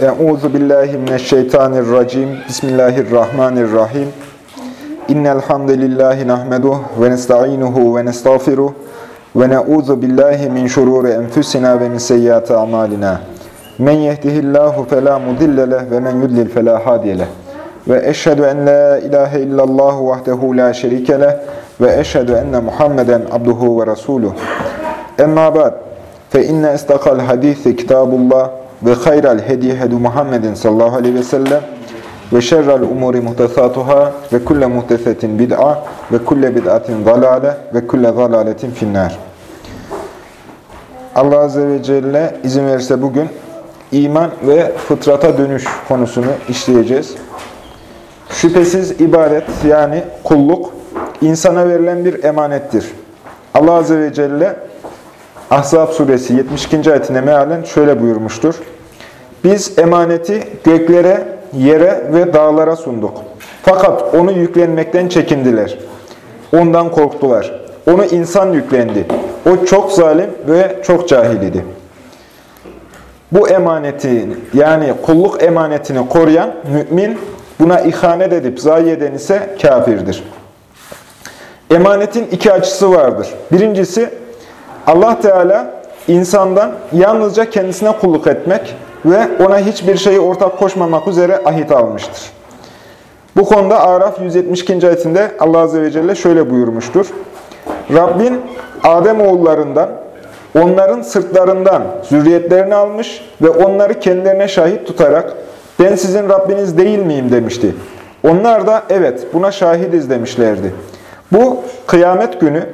Euzu billahi mineşşeytanirracim. Bismillahirrahmanirrahim. İnnel hamdelellahi nahmeduhu ve nestainuhu ve nestağfiruh ve na'uzu billahi min şururi enfusina ve min seyyiati amalina. Men yehdihillahu fela mudille leh ve men yudlil fela hadiye. Ve eşhedü en la ilahe illallah vahdehu la şerike ve eşhedü enne Muhammeden abduhu ve resuluh. Emma ba'd. Fe inne istakal hadisi kitabullah ve hayral hedi hedu Muhammedin sallallahu aleyhi ve sellem ve şerrel umuri muhtesatuhâ ve kulle muhtesetin bid'a ve kulle bid'atin zalale ve kulle zalaletin finnâr. Allah Azze ve Celle izin verirse bugün iman ve fıtrata dönüş konusunu işleyeceğiz. Şüphesiz ibadet yani kulluk insana verilen bir emanettir. Allah Azze ve Celle Ahzab suresi 72. ayetine mealen şöyle buyurmuştur. Biz emaneti göklere, yere ve dağlara sunduk. Fakat onu yüklenmekten çekindiler. Ondan korktular. Onu insan yüklendi. O çok zalim ve çok cahil idi. Bu emaneti yani kulluk emanetini koruyan mümin buna ihanet edip zayi eden ise kafirdir. Emanetin iki açısı vardır. Birincisi Allah Teala insandan yalnızca kendisine kulluk etmek ve ona hiçbir şeyi ortak koşmamak üzere ahit almıştır. Bu konuda Araf 172. ayetinde Allah Azze ve Celle şöyle buyurmuştur. Rabbin Adem oğullarından, onların sırtlarından zürriyetlerini almış ve onları kendilerine şahit tutarak ben sizin Rabbiniz değil miyim demişti. Onlar da evet buna şahidiz demişlerdi. Bu kıyamet günü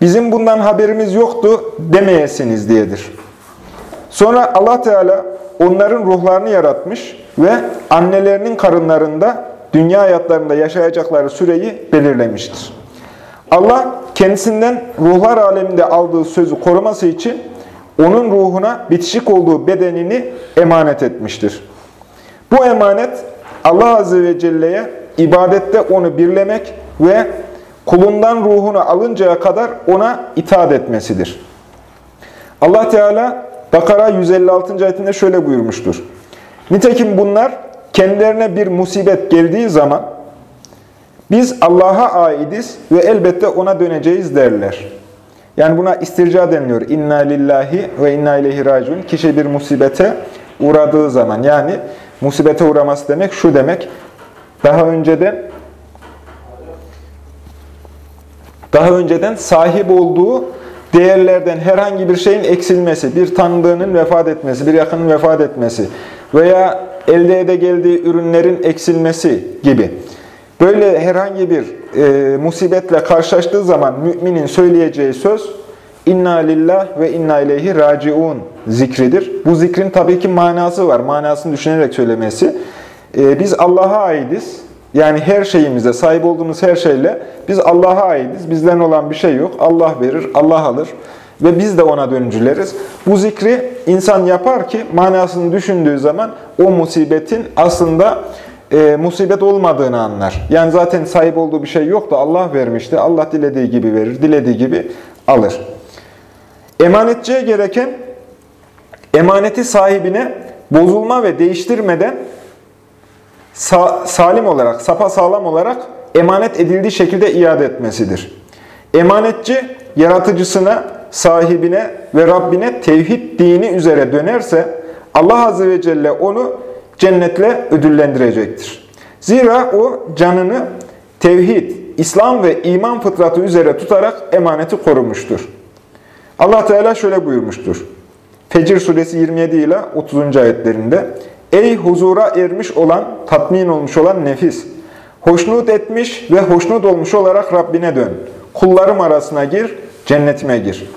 bizim bundan haberimiz yoktu demeyesiniz diyedir. Sonra Allah Teala onların ruhlarını yaratmış ve annelerinin karınlarında dünya hayatlarında yaşayacakları süreyi belirlemiştir. Allah kendisinden ruhlar aleminde aldığı sözü koruması için onun ruhuna bitişik olduğu bedenini emanet etmiştir. Bu emanet Allah Azze ve Celle'ye ibadette onu birlemek ve kulundan ruhunu alıncaya kadar ona itaat etmesidir. Allah Teala Bakara 156. ayetinde şöyle buyurmuştur. Nitekim bunlar kendilerine bir musibet geldiği zaman biz Allah'a aidiz ve elbette ona döneceğiz derler. Yani buna istirca deniliyor. İnna lillahi ve inna ileyhi raciun. Kişi bir musibete uğradığı zaman yani musibete uğraması demek şu demek. Daha önceden daha önceden sahip olduğu değerlerden herhangi bir şeyin eksilmesi, bir tanıdığının vefat etmesi, bir yakının vefat etmesi veya elde ede geldiği ürünlerin eksilmesi gibi. Böyle herhangi bir e, musibetle karşılaştığı zaman müminin söyleyeceği söz inna lillah ve inna ileyhi raciun zikridir. Bu zikrin tabii ki manası var. Manasını düşünerek söylemesi. E, biz Allah'a aidiz. Yani her şeyimize, sahip olduğumuz her şeyle biz Allah'a aitiz. Bizden olan bir şey yok. Allah verir, Allah alır ve biz de ona döncüleriz. Bu zikri insan yapar ki manasını düşündüğü zaman o musibetin aslında e, musibet olmadığını anlar. Yani zaten sahip olduğu bir şey yok da Allah vermişti. Allah dilediği gibi verir, dilediği gibi alır. Emanetçiye gereken emaneti sahibine bozulma ve değiştirmeden sa salim olarak, sapa sağlam olarak emanet edildiği şekilde iade etmesidir. Emanetçi, yaratıcısına, sahibine ve Rabbine tevhid dini üzere dönerse, Allah Azze ve Celle onu cennetle ödüllendirecektir. Zira o canını tevhid, İslam ve iman fıtratı üzere tutarak emaneti korumuştur. Allah Teala şöyle buyurmuştur. Fecir suresi 27 ile 30. ayetlerinde Ey huzura ermiş olan, tatmin olmuş olan nefis! Hoşnut etmiş ve hoşnut olmuş olarak Rabbine dön. Kullarım arasına gir, cennetime gir.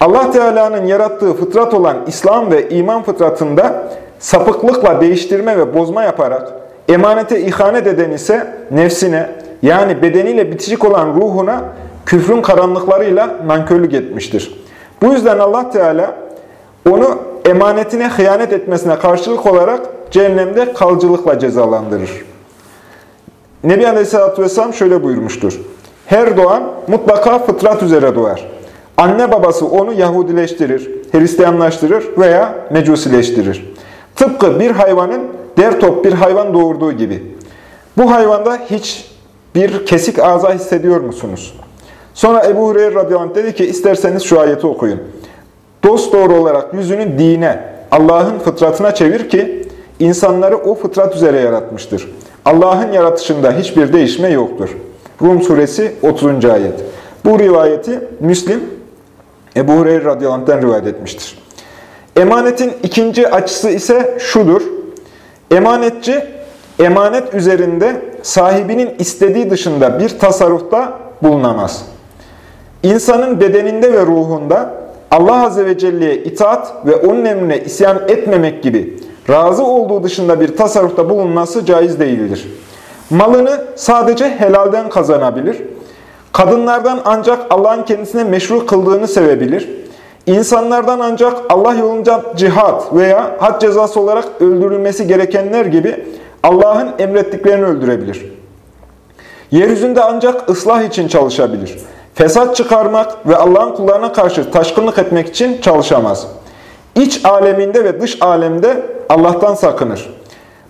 Allah Teala'nın yarattığı fıtrat olan İslam ve iman fıtratında sapıklıkla değiştirme ve bozma yaparak emanete ihanet eden ise nefsine yani bedeniyle bitişik olan ruhuna küfrün karanlıklarıyla nankörlük etmiştir. Bu yüzden Allah Teala onu emanetine hıyanet etmesine karşılık olarak cehennemde kalıcılıkla cezalandırır. Nebi Aleyhisselatü Vesselam şöyle buyurmuştur. Her doğan mutlaka fıtrat üzere doğar. Anne babası onu Yahudileştirir, Hristiyanlaştırır veya Mecusileştirir. Tıpkı bir hayvanın der top bir hayvan doğurduğu gibi. Bu hayvanda hiç bir kesik ağza hissediyor musunuz? Sonra Ebu Hureyre radıyallahu anh dedi ki isterseniz şu ayeti okuyun. Dost doğru olarak yüzünü dine, Allah'ın fıtratına çevir ki insanları o fıtrat üzere yaratmıştır. Allah'ın yaratışında hiçbir değişme yoktur. Rum suresi 30. ayet. Bu rivayeti Müslim Ebu Hureyre radıyallahu rivayet etmiştir. Emanetin ikinci açısı ise şudur. Emanetçi, emanet üzerinde sahibinin istediği dışında bir tasarrufta bulunamaz. İnsanın bedeninde ve ruhunda Allah Azze ve Celle'ye itaat ve onun emrine isyan etmemek gibi razı olduğu dışında bir tasarrufta bulunması caiz değildir. Malını sadece helalden kazanabilir. Kadınlardan ancak Allah'ın kendisine meşru kıldığını sevebilir. İnsanlardan ancak Allah yolunca cihat veya had cezası olarak öldürülmesi gerekenler gibi Allah'ın emrettiklerini öldürebilir. Yeryüzünde ancak ıslah için çalışabilir. Fesat çıkarmak ve Allah'ın kullarına karşı taşkınlık etmek için çalışamaz. İç aleminde ve dış alemde Allah'tan sakınır.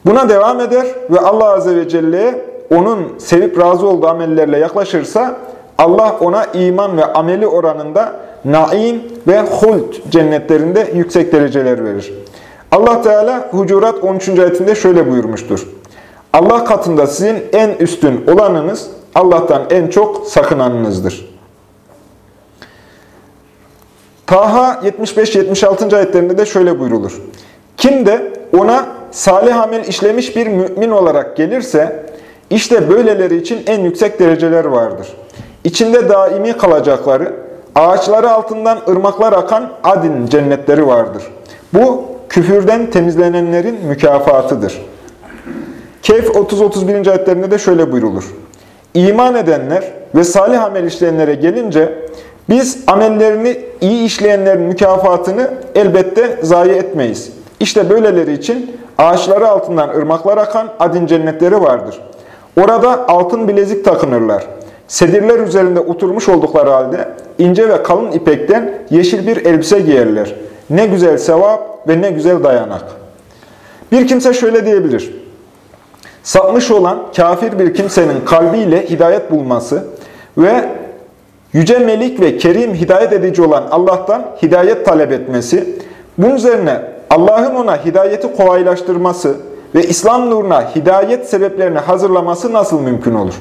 Buna devam eder ve Allah Azze ve Celle'ye onun sevip razı olduğu amellerle yaklaşırsa Allah ona iman ve ameli oranında naim ve hult cennetlerinde yüksek dereceler verir. Allah Teala Hucurat 13. ayetinde şöyle buyurmuştur. Allah katında sizin en üstün olanınız Allah'tan en çok sakınanınızdır. Taha 75-76. ayetlerinde de şöyle buyrulur. Kim de ona salih amel işlemiş bir mümin olarak gelirse, işte böyleleri için en yüksek dereceler vardır. İçinde daimi kalacakları, ağaçları altından ırmaklar akan adin cennetleri vardır. Bu, küfürden temizlenenlerin mükafatıdır. Kehf 30-31. ayetlerinde de şöyle buyrulur. İman edenler ve salih amel işleyenlere gelince, biz amellerini iyi işleyenlerin mükafatını elbette zayi etmeyiz. İşte böyleleri için ağaçları altından ırmaklar akan adin cennetleri vardır. Orada altın bilezik takınırlar. Sedirler üzerinde oturmuş oldukları halde ince ve kalın ipekten yeşil bir elbise giyerler. Ne güzel sevap ve ne güzel dayanak. Bir kimse şöyle diyebilir. Sapmış olan kafir bir kimsenin kalbiyle hidayet bulması ve Yüce Melik ve Kerim hidayet edici olan Allah'tan hidayet talep etmesi, bunun üzerine Allah'ın ona hidayeti kolaylaştırması ve İslam nuruna hidayet sebeplerini hazırlaması nasıl mümkün olur?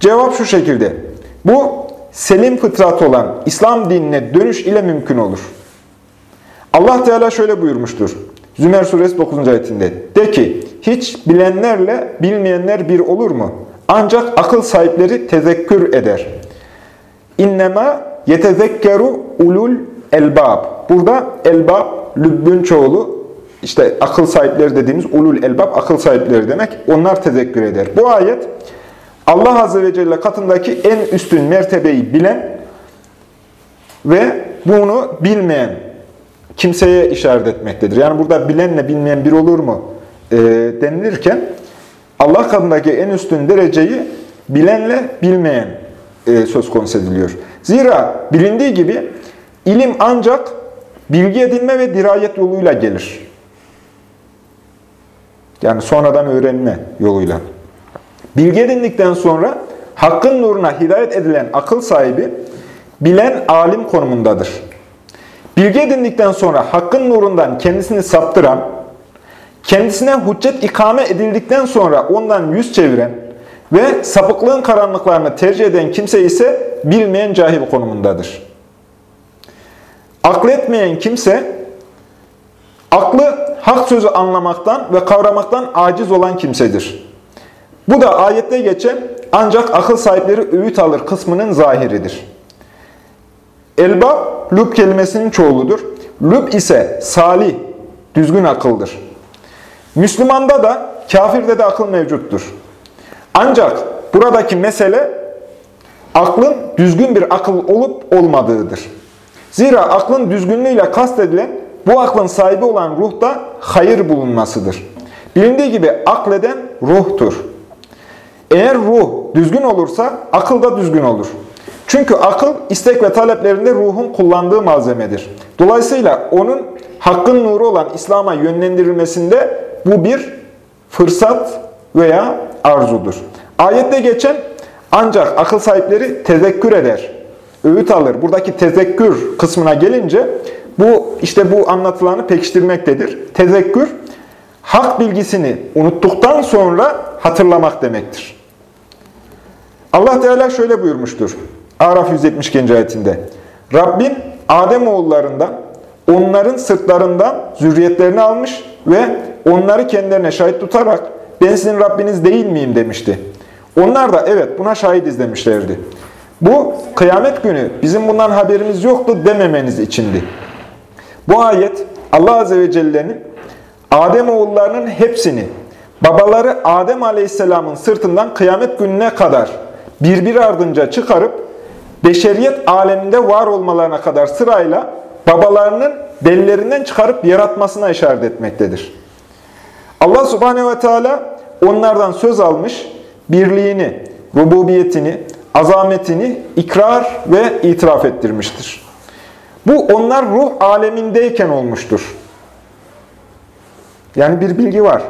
Cevap şu şekilde. Bu selim fıtrat olan İslam dinine dönüş ile mümkün olur. Allah Teala şöyle buyurmuştur. Zümer suresi 9. ayetinde. De ki hiç bilenlerle bilmeyenler bir olur mu? Ancak akıl sahipleri tezekkür eder. İnnemâ yetezekkeru ulul elbab. Burada elbab, lübbün çoğulu, işte akıl sahipleri dediğimiz ulul elbab, akıl sahipleri demek. Onlar tezekkür eder. Bu ayet Allah Azze ve Celle katındaki en üstün mertebeyi bilen ve bunu bilmeyen kimseye işaret etmektedir. Yani burada bilenle bilmeyen bir olur mu e, denilirken Allah katındaki en üstün dereceyi bilenle bilmeyen e, söz konusu ediliyor. Zira bilindiği gibi ilim ancak bilgi edinme ve dirayet yoluyla gelir. Yani sonradan öğrenme yoluyla. Bilgi edindikten sonra hakkın nuruna hidayet edilen akıl sahibi bilen alim konumundadır. Bilgi edindikten sonra hakkın nurundan kendisini saptıran, kendisine hüccet ikame edildikten sonra ondan yüz çeviren ve sapıklığın karanlıklarını tercih eden kimse ise bilmeyen cahil konumundadır. Akletmeyen kimse, aklı hak sözü anlamaktan ve kavramaktan aciz olan kimsedir. Bu da ayette geçen ancak akıl sahipleri öğüt alır kısmının zahiridir. Elbab, lüb kelimesinin çoğuludur. Lüb ise salih, düzgün akıldır. Müslümanda da, kafirde de akıl mevcuttur. Ancak buradaki mesele aklın düzgün bir akıl olup olmadığıdır. Zira aklın düzgünlüğüyle kastedilen bu aklın sahibi olan ruhta hayır bulunmasıdır. Bilindiği gibi akleden ruhtur. Eğer ruh düzgün olursa akıl da düzgün olur. Çünkü akıl istek ve taleplerinde ruhun kullandığı malzemedir. Dolayısıyla onun hakkın nuru olan İslam'a yönlendirilmesinde bu bir fırsat veya arzudur. Ayette geçen ancak akıl sahipleri tezekkür eder, öğüt alır. Buradaki tezekkür kısmına gelince bu işte bu anlatılanı pekiştirmektedir. Tezekkür, hak bilgisini unuttuktan sonra hatırlamak demektir. Allah Teala şöyle buyurmuştur. Araf 172. ayetinde. Rabbin Adem oğullarından, onların sırtlarından zürriyetlerini almış ve onları kendilerine şahit tutarak ben sizin Rabbiniz değil miyim demişti. Onlar da evet buna şahit izlemişlerdi. Bu kıyamet günü bizim bundan haberimiz yoktu dememeniz içindi. Bu ayet Allah Azze ve Celle'nin Adem oğullarının hepsini babaları Adem Aleyhisselam'ın sırtından kıyamet gününe kadar birbir ardınca çıkarıp beşeriyet aleminde var olmalarına kadar sırayla babalarının dellerinden çıkarıp yaratmasına işaret etmektedir. Allah subhanehu ve teala onlardan söz almış, birliğini, rububiyetini, azametini ikrar ve itiraf ettirmiştir. Bu onlar ruh alemindeyken olmuştur. Yani bir bilgi var.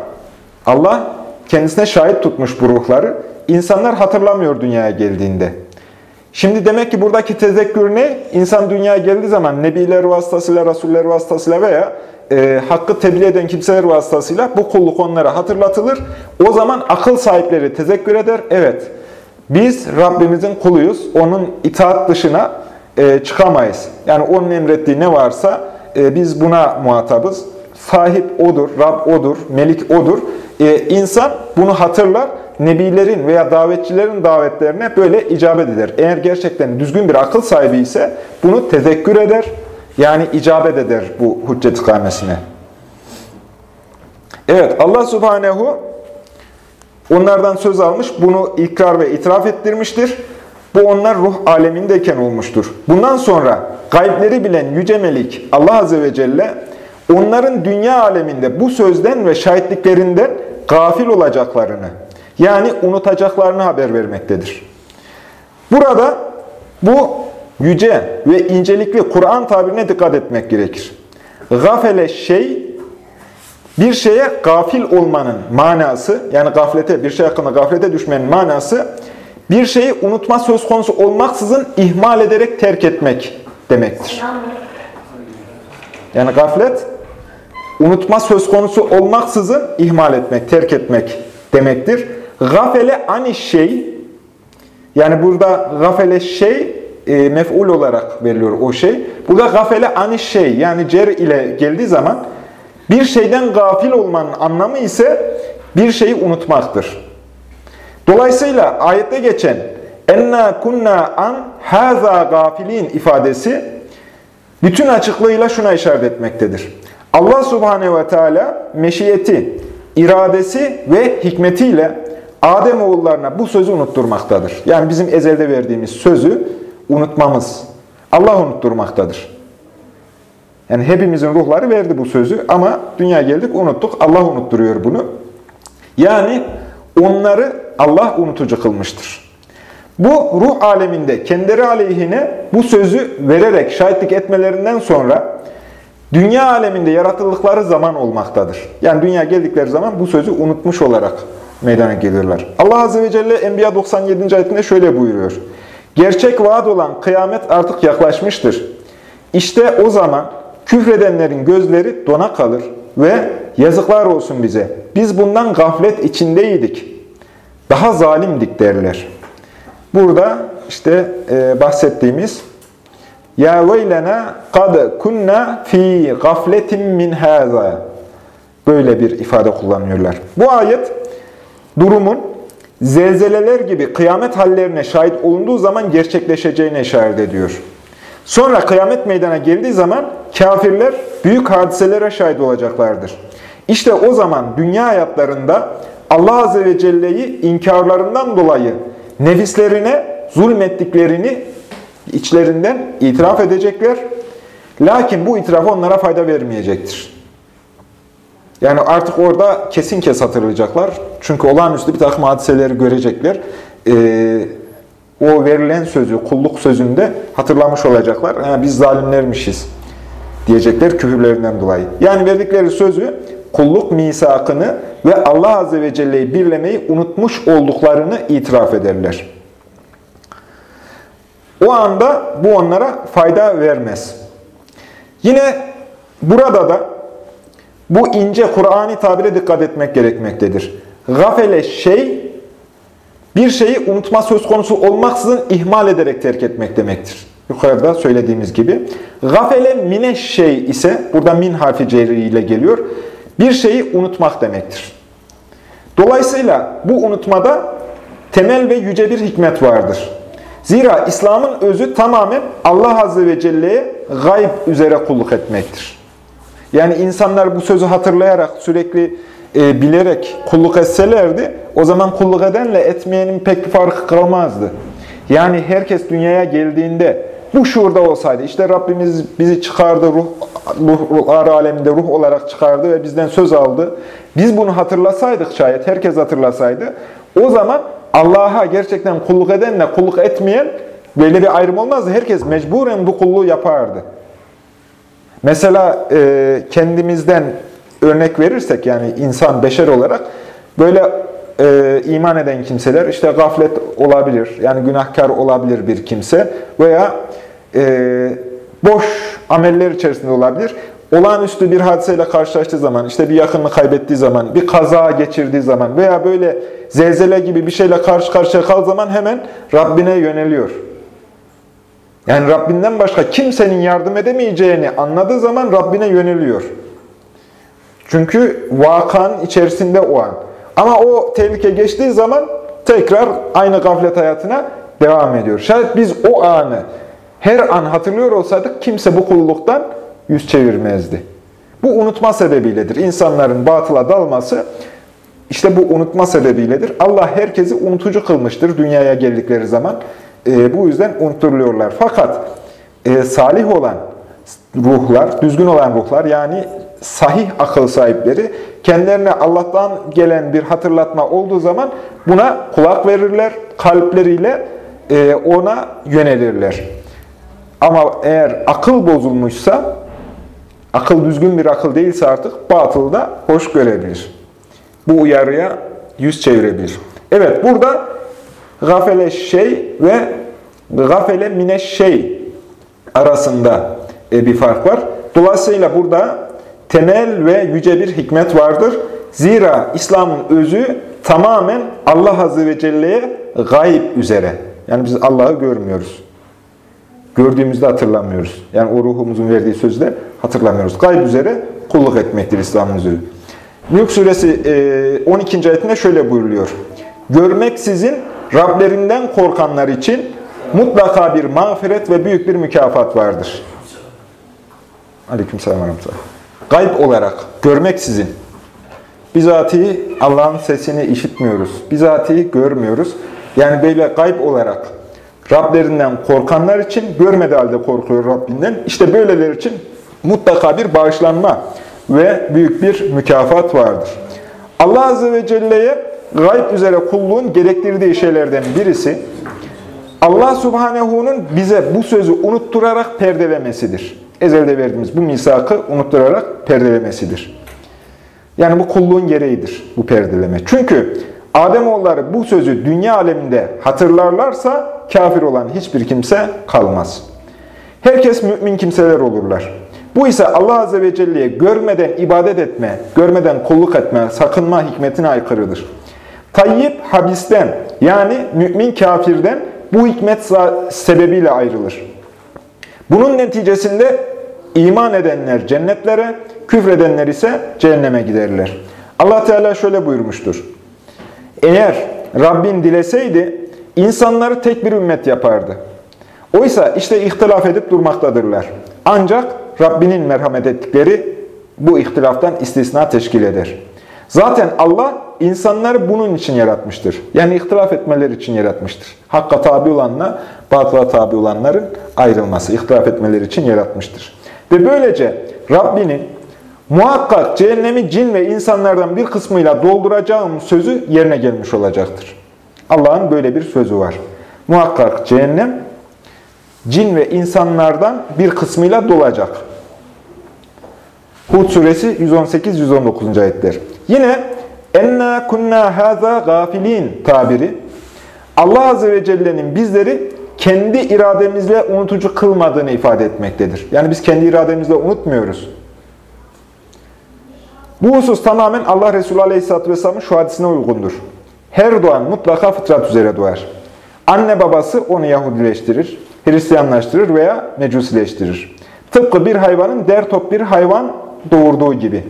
Allah kendisine şahit tutmuş bu ruhları. İnsanlar hatırlamıyor dünyaya geldiğinde. Şimdi demek ki buradaki tezekkür ne? İnsan dünyaya geldiği zaman nebiler vasıtasıyla, rasuller vasıtasıyla veya e, hakkı tebliğ eden kimseler vasıtasıyla bu kulluk onlara hatırlatılır. O zaman akıl sahipleri tezekkür eder. Evet, biz Rabbimizin kuluyuz. Onun itaat dışına e, çıkamayız. Yani onun emrettiği ne varsa e, biz buna muhatabız. Sahip O'dur, Rab O'dur, Melik O'dur. E, insan bunu hatırlar. Nebilerin veya davetçilerin davetlerine böyle icabet eder. Eğer gerçekten düzgün bir akıl sahibi ise bunu tezekkür eder. Yani icabet eder bu hüccet ikamesine. Evet Allah Subhanehu onlardan söz almış, bunu ikrar ve itiraf ettirmiştir. Bu onlar ruh alemindeyken olmuştur. Bundan sonra gaybleri bilen Yüce Melik Allah Azze ve Celle onların dünya aleminde bu sözden ve şahitliklerinden gafil olacaklarını yani unutacaklarını haber vermektedir. Burada bu yüce ve incelikli Kur'an tabirine dikkat etmek gerekir. Gafele şey, bir şeye gafil olmanın manası, yani gaflete, bir şey hakkında gaflete düşmenin manası, bir şeyi unutma söz konusu olmaksızın ihmal ederek terk etmek demektir. Yani gaflet, unutma söz konusu olmaksızın ihmal etmek, terk etmek demektir. Gafele ani şey, yani burada gafele şey, e, mef'ul olarak veriliyor o şey. Burada gafele ani şey, yani cer ile geldiği zaman bir şeyden gafil olmanın anlamı ise bir şeyi unutmaktır. Dolayısıyla ayette geçen enna kunna an haza gafilin ifadesi bütün açıklığıyla şuna işaret etmektedir. Allah subhanehu ve teala meşiyeti, iradesi ve hikmetiyle Adem oğullarına bu sözü unutturmaktadır. Yani bizim ezelde verdiğimiz sözü unutmamız. Allah unutturmaktadır. Yani hepimizin ruhları verdi bu sözü ama dünya geldik unuttuk. Allah unutturuyor bunu. Yani onları Allah unutucu kılmıştır. Bu ruh aleminde kendileri aleyhine bu sözü vererek şahitlik etmelerinden sonra dünya aleminde yaratıldıkları zaman olmaktadır. Yani dünya geldikleri zaman bu sözü unutmuş olarak meydana gelirler. Allah Azze ve Celle Enbiya 97. ayetinde şöyle buyuruyor. Gerçek vaat olan kıyamet artık yaklaşmıştır. İşte o zaman küfredenlerin gözleri dona kalır ve yazıklar olsun bize. Biz bundan gaflet içindeydik. Daha zalimdik derler. Burada işte e, bahsettiğimiz ya veylena kad kunna fi gafletin min haza böyle bir ifade kullanıyorlar. Bu ayet durumun zelzeleler gibi kıyamet hallerine şahit olunduğu zaman gerçekleşeceğine işaret ediyor. Sonra kıyamet meydana geldiği zaman kafirler büyük hadiselere şahit olacaklardır. İşte o zaman dünya hayatlarında Allah Azze ve Celle'yi inkarlarından dolayı nefislerine zulmettiklerini içlerinden itiraf edecekler. Lakin bu itiraf onlara fayda vermeyecektir. Yani artık orada kesin kes hatırlayacaklar. Çünkü olağanüstü bir takım hadiseleri görecekler. Ee, o verilen sözü, kulluk sözünde hatırlamış olacaklar. Yani biz zalimlermişiz diyecekler küfürlerinden dolayı. Yani verdikleri sözü kulluk misakını ve Allah Azze ve Celle'yi birlemeyi unutmuş olduklarını itiraf ederler. O anda bu onlara fayda vermez. Yine burada da bu ince Kur'an'i tabire dikkat etmek gerekmektedir. Gafele şey, bir şeyi unutma söz konusu olmaksızın ihmal ederek terk etmek demektir. Yukarıda söylediğimiz gibi. Gafele mine şey ise, burada min harfi ile geliyor, bir şeyi unutmak demektir. Dolayısıyla bu unutmada temel ve yüce bir hikmet vardır. Zira İslam'ın özü tamamen Allah Azze ve Celle'ye gayb üzere kulluk etmektir. Yani insanlar bu sözü hatırlayarak, sürekli e, bilerek kulluk etselerdi, o zaman kulluk edenle etmeyenin pek bir farkı kalmazdı. Yani herkes dünyaya geldiğinde bu şuurda olsaydı, işte Rabbimiz bizi çıkardı, ruh, ruhlar aleminde ruh olarak çıkardı ve bizden söz aldı. Biz bunu hatırlasaydık şayet, herkes hatırlasaydı, o zaman Allah'a gerçekten kulluk edenle kulluk etmeyen böyle bir ayrım olmazdı. Herkes mecburen bu kulluğu yapardı. Mesela e, kendimizden örnek verirsek yani insan, beşer olarak böyle e, iman eden kimseler işte gaflet olabilir, yani günahkar olabilir bir kimse veya e, boş ameller içerisinde olabilir. Olağanüstü bir hadiseyle karşılaştığı zaman, işte bir yakınını kaybettiği zaman, bir kaza geçirdiği zaman veya böyle zelzele gibi bir şeyle karşı karşıya kaldığı zaman hemen Rabbine yöneliyor. Yani Rabbinden başka kimsenin yardım edemeyeceğini anladığı zaman Rabbine yöneliyor. Çünkü vakan içerisinde o an. Ama o tehlike geçtiği zaman tekrar aynı gaflet hayatına devam ediyor. Şayet biz o anı her an hatırlıyor olsaydık kimse bu kulluktan yüz çevirmezdi. Bu unutma sebebiyledir. İnsanların batıla dalması işte bu unutma sebebiyledir. Allah herkesi unutucu kılmıştır dünyaya geldikleri zaman. E, bu yüzden unutturuluyorlar. Fakat e, salih olan ruhlar, düzgün olan ruhlar yani sahih akıl sahipleri kendilerine Allah'tan gelen bir hatırlatma olduğu zaman buna kulak verirler, kalpleriyle e, ona yönelirler. Ama eğer akıl bozulmuşsa, akıl düzgün bir akıl değilse artık batılda hoş görebilir. Bu uyarıya yüz çevirebilir. Evet burada gafele şey ve gafele mine şey arasında e, bir fark var. Dolayısıyla burada temel ve yüce bir hikmet vardır. Zira İslam'ın özü tamamen Allah Azze ve Celle'ye gayb üzere. Yani biz Allah'ı görmüyoruz. Gördüğümüzde hatırlamıyoruz. Yani o ruhumuzun verdiği sözde hatırlamıyoruz. Gayb üzere kulluk etmektir İslam'ın özü. Mülk suresi 12. E, ayetinde şöyle buyuruluyor. Görmek sizin Rablerinden korkanlar için mutlaka bir mağfiret ve büyük bir mükafat vardır. Aleyküm selam Gayb olarak görmek sizin. Bizatihi Allah'ın sesini işitmiyoruz. Bizatihi görmüyoruz. Yani böyle gayb olarak Rablerinden korkanlar için görmedi halde korkuyor Rabbinden. İşte böyleler için mutlaka bir bağışlanma ve büyük bir mükafat vardır. Allah Azze ve Celle'ye gayb üzere kulluğun gerektirdiği şeylerden birisi, Allah Subhanehu'nun bize bu sözü unutturarak perdelemesidir. Ezelde verdiğimiz bu misakı unutturarak perdelemesidir. Yani bu kulluğun gereğidir bu perdeleme. Çünkü Ademoğulları bu sözü dünya aleminde hatırlarlarsa kafir olan hiçbir kimse kalmaz. Herkes mümin kimseler olurlar. Bu ise Allah Azze ve Celle'ye görmeden ibadet etme, görmeden kulluk etme, sakınma hikmetine aykırıdır. Tayyip habisten yani mümin kafirden bu hikmet sebebiyle ayrılır. Bunun neticesinde iman edenler cennetlere, küfredenler ise cehenneme giderler. Allah Teala şöyle buyurmuştur. Eğer Rabbin dileseydi insanları tek bir ümmet yapardı. Oysa işte ihtilaf edip durmaktadırlar. Ancak Rabbinin merhamet ettikleri bu ihtilaftan istisna teşkil eder. Zaten Allah insanları bunun için yaratmıştır. Yani ihtilaf etmeleri için yaratmıştır. Hakka tabi olanla batıla tabi olanların ayrılması, ihtilaf etmeleri için yaratmıştır. Ve böylece Rabbinin muhakkak cehennemi cin ve insanlardan bir kısmıyla dolduracağım sözü yerine gelmiş olacaktır. Allah'ın böyle bir sözü var. Muhakkak cehennem cin ve insanlardan bir kısmıyla dolacak. Hud suresi 118-119. ayetler. Yine enna kunna haza gafilin tabiri Allah Azze ve Celle'nin bizleri kendi irademizle unutucu kılmadığını ifade etmektedir. Yani biz kendi irademizle unutmuyoruz. Bu husus tamamen Allah Resulü Aleyhisselatü Vesselam'ın şu hadisine uygundur. Her doğan mutlaka fıtrat üzere doğar. Anne babası onu Yahudileştirir, Hristiyanlaştırır veya Mecusileştirir. Tıpkı bir hayvanın der top bir hayvan doğurduğu gibi.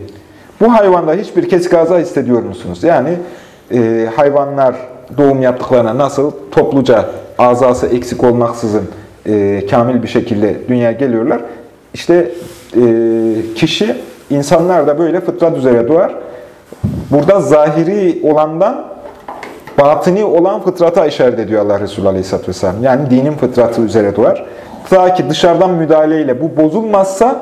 Bu hayvanda hiçbir kesik ağza hissediyor musunuz? Yani e, hayvanlar doğum yaptıklarına nasıl topluca azası eksik olmaksızın e, kamil bir şekilde dünyaya geliyorlar. İşte e, kişi, insanlar da böyle fıtrat üzere doğar. Burada zahiri olandan batini olan fıtrata işaret ediyor Allah Resulü Aleyhisselatü Vesselam. Yani dinin fıtratı üzere doğar. Ta ki dışarıdan müdahaleyle bu bozulmazsa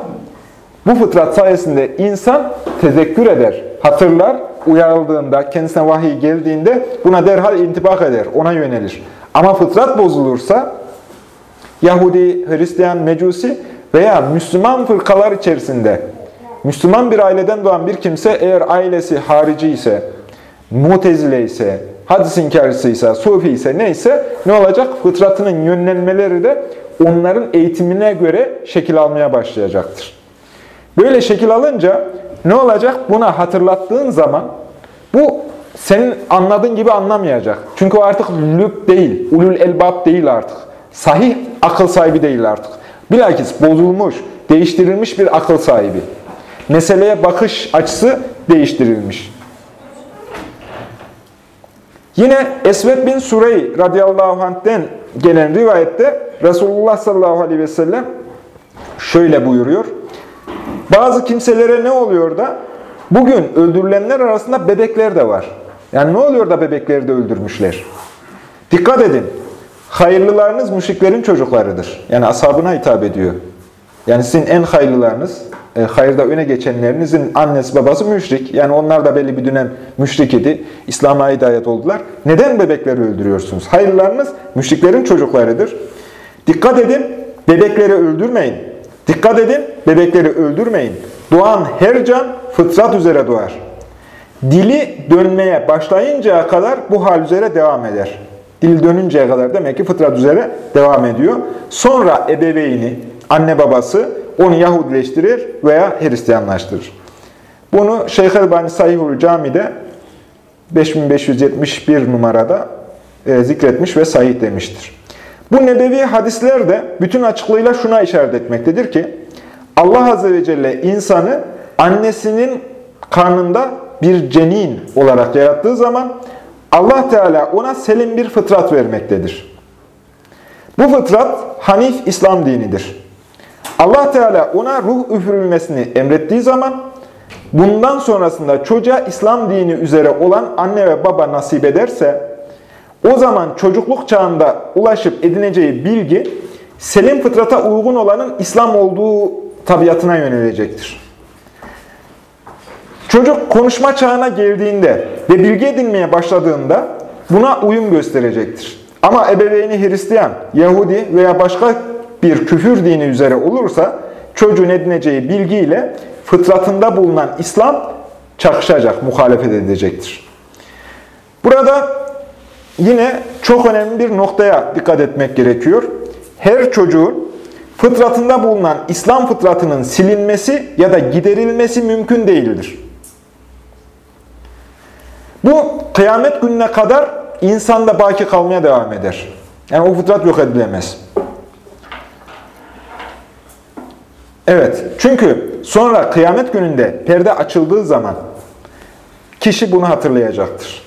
bu fıtrat sayesinde insan tezekkür eder, hatırlar, uyarıldığında, kendisine vahiy geldiğinde buna derhal intibak eder, ona yönelir. Ama fıtrat bozulursa Yahudi, Hristiyan, Mecusi veya Müslüman fırkalar içerisinde Müslüman bir aileden doğan bir kimse eğer ailesi harici ise, mutezile ise, hadis inkarcısı ise, sufi ise neyse ne olacak? Fıtratının yönlenmeleri de onların eğitimine göre şekil almaya başlayacaktır. Böyle şekil alınca ne olacak? Buna hatırlattığın zaman bu senin anladığın gibi anlamayacak. Çünkü o artık lüb değil, ulul elbab değil artık. Sahih akıl sahibi değil artık. Bilakis bozulmuş, değiştirilmiş bir akıl sahibi. Meseleye bakış açısı değiştirilmiş. Yine Esved bin Surey radıyallahu anh'den gelen rivayette Resulullah sallallahu aleyhi ve sellem şöyle buyuruyor. Bazı kimselere ne oluyor da? Bugün öldürülenler arasında bebekler de var. Yani ne oluyor da bebekleri de öldürmüşler? Dikkat edin. Hayırlılarınız müşriklerin çocuklarıdır. Yani ashabına hitap ediyor. Yani sizin en hayırlılarınız, e, hayırda öne geçenlerinizin annesi babası müşrik. Yani onlar da belli bir dönem müşrik idi. İslam'a hidayet oldular. Neden bebekleri öldürüyorsunuz? Hayırlılarınız müşriklerin çocuklarıdır. Dikkat edin, bebekleri öldürmeyin. Dikkat edin, bebekleri öldürmeyin. Doğan her can fıtrat üzere doğar. Dili dönmeye başlayıncaya kadar bu hal üzere devam eder. Dil dönünceye kadar demek ki fıtrat üzere devam ediyor. Sonra ebeveyni, anne babası onu Yahudileştirir veya Hristiyanlaştırır. Bunu Şeyh Elbani Sahihul Cami'de 5571 numarada e, zikretmiş ve sahih demiştir. Bu nebevi hadisler de bütün açıklığıyla şuna işaret etmektedir ki Allah Azze ve Celle insanı annesinin karnında bir cenin olarak yarattığı zaman Allah Teala ona selim bir fıtrat vermektedir. Bu fıtrat Hanif İslam dinidir. Allah Teala ona ruh üfürülmesini emrettiği zaman bundan sonrasında çocuğa İslam dini üzere olan anne ve baba nasip ederse o zaman çocukluk çağında ulaşıp edineceği bilgi selim fıtrata uygun olanın İslam olduğu tabiatına yönelecektir. Çocuk konuşma çağına geldiğinde ve bilgi edinmeye başladığında buna uyum gösterecektir. Ama ebeveyni Hristiyan, Yahudi veya başka bir küfür dini üzere olursa çocuğun edineceği bilgiyle fıtratında bulunan İslam çakışacak, muhalefet edecektir. Burada yine çok önemli bir noktaya dikkat etmek gerekiyor. Her çocuğun fıtratında bulunan İslam fıtratının silinmesi ya da giderilmesi mümkün değildir. Bu kıyamet gününe kadar insanda baki kalmaya devam eder. Yani o fıtrat yok edilemez. Evet, çünkü sonra kıyamet gününde perde açıldığı zaman kişi bunu hatırlayacaktır.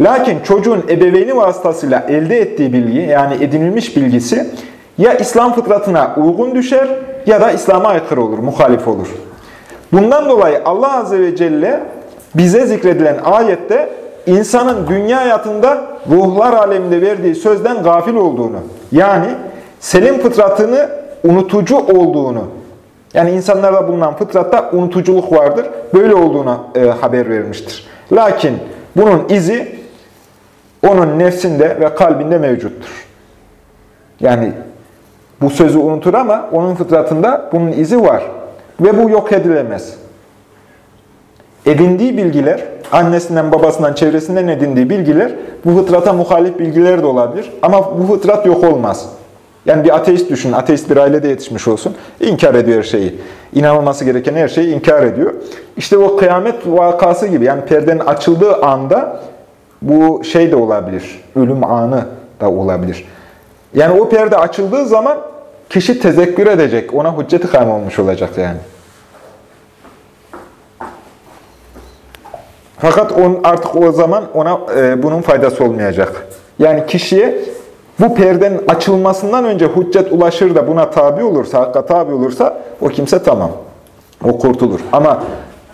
Lakin çocuğun ebeveyni vasıtasıyla elde ettiği bilgi, yani edinilmiş bilgisi ya İslam fıtratına uygun düşer ya da İslam'a aykırı olur, muhalif olur. Bundan dolayı Allah Azze ve Celle bize zikredilen ayette insanın dünya hayatında ruhlar aleminde verdiği sözden gafil olduğunu, yani selim fıtratını unutucu olduğunu, yani insanlarda bulunan fıtratta unutuculuk vardır, böyle olduğunu e, haber vermiştir. Lakin bunun izi onun nefsinde ve kalbinde mevcuttur. Yani bu sözü unutur ama onun fıtratında bunun izi var. Ve bu yok edilemez. edindiği bilgiler, annesinden, babasından, çevresinden edindiği bilgiler, bu fıtrata muhalif bilgiler de olabilir. Ama bu fıtrat yok olmaz. Yani bir ateist düşün, ateist bir ailede yetişmiş olsun. İnkar ediyor her şeyi. İnanılması gereken her şeyi inkar ediyor. İşte o kıyamet vakası gibi, yani perdenin açıldığı anda bu şey de olabilir, ölüm anı da olabilir. Yani o perde açıldığı zaman kişi tezekkür edecek, ona hücceti kaym olmuş olacak yani. Fakat on, artık o zaman ona e, bunun faydası olmayacak. Yani kişiye bu perdenin açılmasından önce hüccet ulaşır da buna tabi olursa, hakka tabi olursa o kimse tamam. O kurtulur. Ama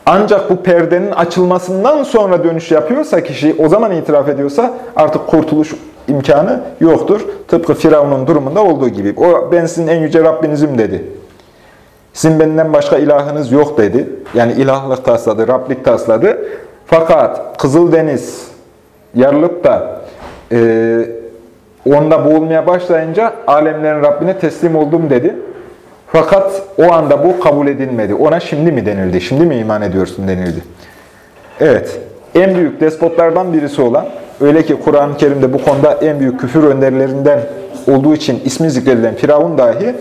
ancak bu perdenin açılmasından sonra dönüş yapıyorsa kişi, o zaman itiraf ediyorsa artık kurtuluş imkanı yoktur. Tıpkı Firavun'un durumunda olduğu gibi. O ben sizin en yüce Rabbinizim dedi. Sizin benden başka ilahınız yok dedi. Yani ilahlık tasladı, Rablik tasladı. Fakat Kızıldeniz yarılıp da e, onda boğulmaya başlayınca alemlerin Rabbine teslim oldum dedi. Fakat o anda bu kabul edilmedi. Ona şimdi mi denildi? Şimdi mi iman ediyorsun denildi. Evet. En büyük despotlardan birisi olan, öyle ki Kur'an-ı Kerim'de bu konuda en büyük küfür önderlerinden olduğu için ismi zikredilen Firavun dahi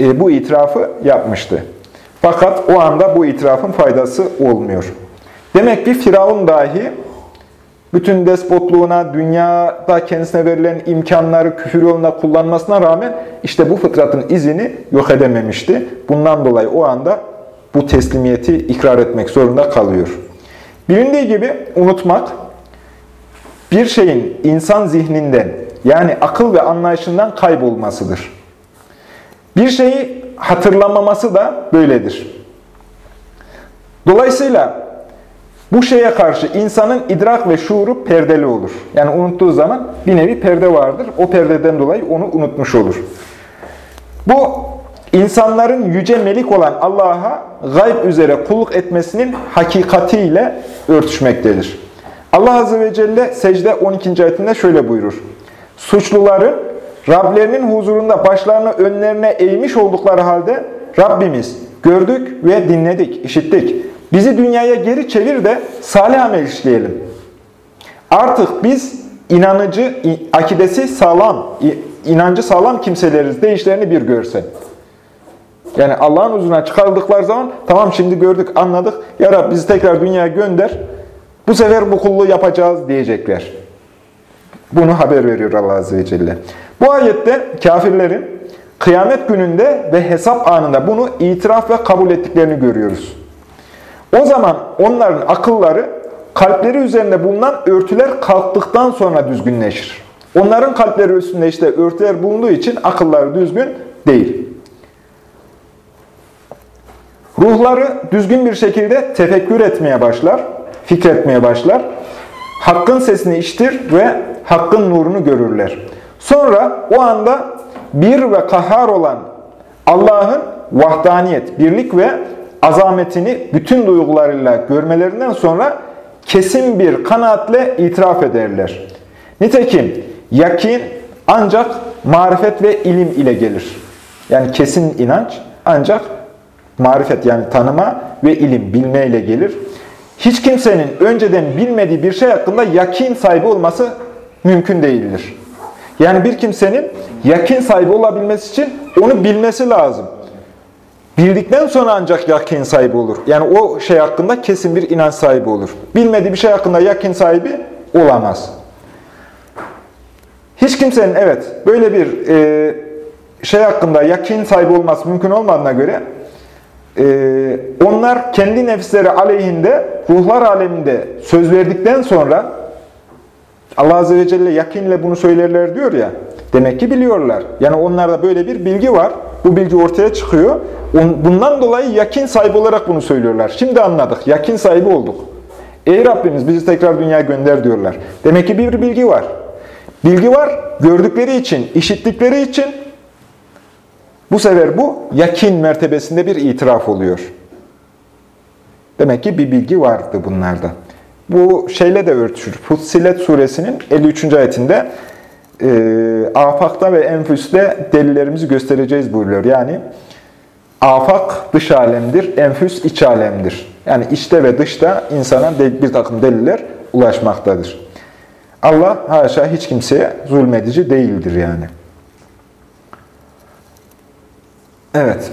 e, bu itirafı yapmıştı. Fakat o anda bu itirafın faydası olmuyor. Demek ki Firavun dahi bütün despotluğuna, dünyada kendisine verilen imkanları küfür yolunda kullanmasına rağmen işte bu fıtratın izini yok edememişti. Bundan dolayı o anda bu teslimiyeti ikrar etmek zorunda kalıyor. Bilindiği gibi unutmak bir şeyin insan zihninden yani akıl ve anlayışından kaybolmasıdır. Bir şeyi hatırlamaması da böyledir. Dolayısıyla bu şeye karşı insanın idrak ve şuuru perdeli olur. Yani unuttuğu zaman bir nevi perde vardır. O perdeden dolayı onu unutmuş olur. Bu insanların yüce melik olan Allah'a gayb üzere kulluk etmesinin hakikatiyle örtüşmektedir. Allah Azze ve Celle secde 12. ayetinde şöyle buyurur. Suçluların Rablerinin huzurunda başlarını önlerine eğmiş oldukları halde Rabbimiz gördük ve dinledik, işittik. Bizi dünyaya geri çevir de salih amel işleyelim. Artık biz inanıcı, akidesi sağlam, inancı sağlam kimseleriz deyişlerini bir görsen. Yani Allah'ın huzuruna çıkarıldıkları zaman tamam şimdi gördük, anladık. Ya Rabbi bizi tekrar dünyaya gönder. Bu sefer bu kulluğu yapacağız diyecekler. Bunu haber veriyor Allah Azze ve Celle. Bu ayette kafirlerin kıyamet gününde ve hesap anında bunu itiraf ve kabul ettiklerini görüyoruz. O zaman onların akılları kalpleri üzerinde bulunan örtüler kalktıktan sonra düzgünleşir. Onların kalpleri üstünde işte örtüler bulunduğu için akılları düzgün değil. Ruhları düzgün bir şekilde tefekkür etmeye başlar, fikretmeye başlar. Hakkın sesini iştir ve hakkın nurunu görürler. Sonra o anda bir ve kahhar olan Allah'ın vahdaniyet, birlik ve azametini bütün duygularıyla görmelerinden sonra kesin bir kanaatle itiraf ederler. Nitekim yakin ancak marifet ve ilim ile gelir. Yani kesin inanç ancak marifet yani tanıma ve ilim, bilme ile gelir. Hiç kimsenin önceden bilmediği bir şey hakkında yakin sahibi olması mümkün değildir. Yani bir kimsenin yakin sahibi olabilmesi için onu bilmesi lazım. Bildikten sonra ancak yakin sahibi olur. Yani o şey hakkında kesin bir inanç sahibi olur. Bilmediği bir şey hakkında yakin sahibi olamaz. Hiç kimsenin evet böyle bir e, şey hakkında yakin sahibi olması mümkün olmadığına göre e, onlar kendi nefisleri aleyhinde ruhlar aleminde söz verdikten sonra Allah Azze ve Celle yakinle bunu söylerler diyor ya. Demek ki biliyorlar. Yani onlarda böyle bir bilgi var. Bu bilgi ortaya çıkıyor. Bundan dolayı yakin sahibi olarak bunu söylüyorlar. Şimdi anladık. Yakin sahibi olduk. Ey Rabbimiz bizi tekrar dünyaya gönder diyorlar. Demek ki bir bilgi var. Bilgi var. Gördükleri için, işittikleri için bu sefer bu yakin mertebesinde bir itiraf oluyor. Demek ki bir bilgi vardı bunlarda. Bu şeyle de örtüşür. Fussilet suresinin 53. ayetinde e, afakta ve enfüste delillerimizi göstereceğiz buyuruyor. Yani Afak dış alemdir, enfüs iç alemdir. Yani içte ve dışta insana bir takım deliller ulaşmaktadır. Allah haşa hiç kimseye zulmedici değildir yani. Evet.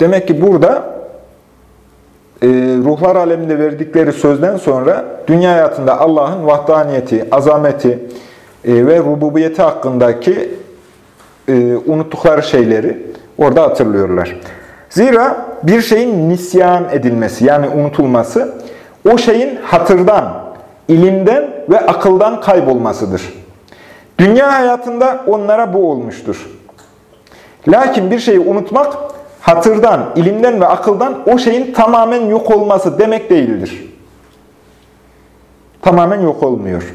Demek ki burada e, ruhlar aleminde verdikleri sözden sonra dünya hayatında Allah'ın vahdaniyeti, azameti e, ve rububiyeti hakkındaki e, unuttukları şeyleri orada hatırlıyorlar. Zira bir şeyin nisyan edilmesi yani unutulması o şeyin hatırdan, ilimden ve akıldan kaybolmasıdır. Dünya hayatında onlara bu olmuştur. Lakin bir şeyi unutmak hatırdan, ilimden ve akıldan o şeyin tamamen yok olması demek değildir. Tamamen yok olmuyor.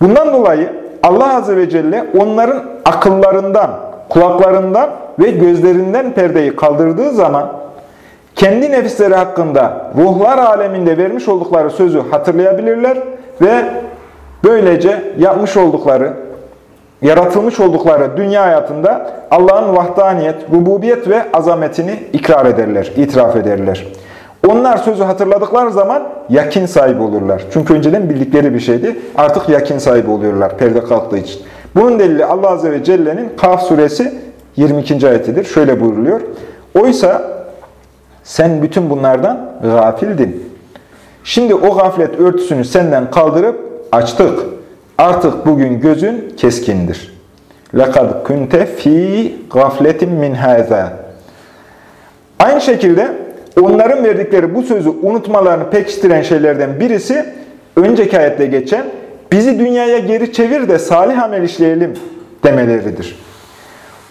Bundan dolayı Allah Azze ve Celle onların akıllarından, kulaklarından ve gözlerinden perdeyi kaldırdığı zaman kendi nefisleri hakkında ruhlar aleminde vermiş oldukları sözü hatırlayabilirler ve böylece yapmış oldukları, yaratılmış oldukları dünya hayatında Allah'ın vahdaniyet, rububiyet ve azametini ikrar ederler, itiraf ederler. Onlar sözü hatırladıkları zaman yakin sahibi olurlar. Çünkü önceden bildikleri bir şeydi. Artık yakin sahibi oluyorlar perde kalktığı için. Bunun delili Allah Azze ve Celle'nin Kaf suresi 22. ayetidir. Şöyle buyuruluyor. Oysa sen bütün bunlardan gafildin. Şimdi o gaflet örtüsünü senden kaldırıp açtık. Artık bugün gözün keskindir. لَقَدْ كُنْتَ ف۪ي غَفْلَةٍ مِنْ هَذَا Aynı şekilde onların verdikleri bu sözü unutmalarını pekiştiren şeylerden birisi, önceki ayette geçen, bizi dünyaya geri çevir de salih amel işleyelim demeleridir.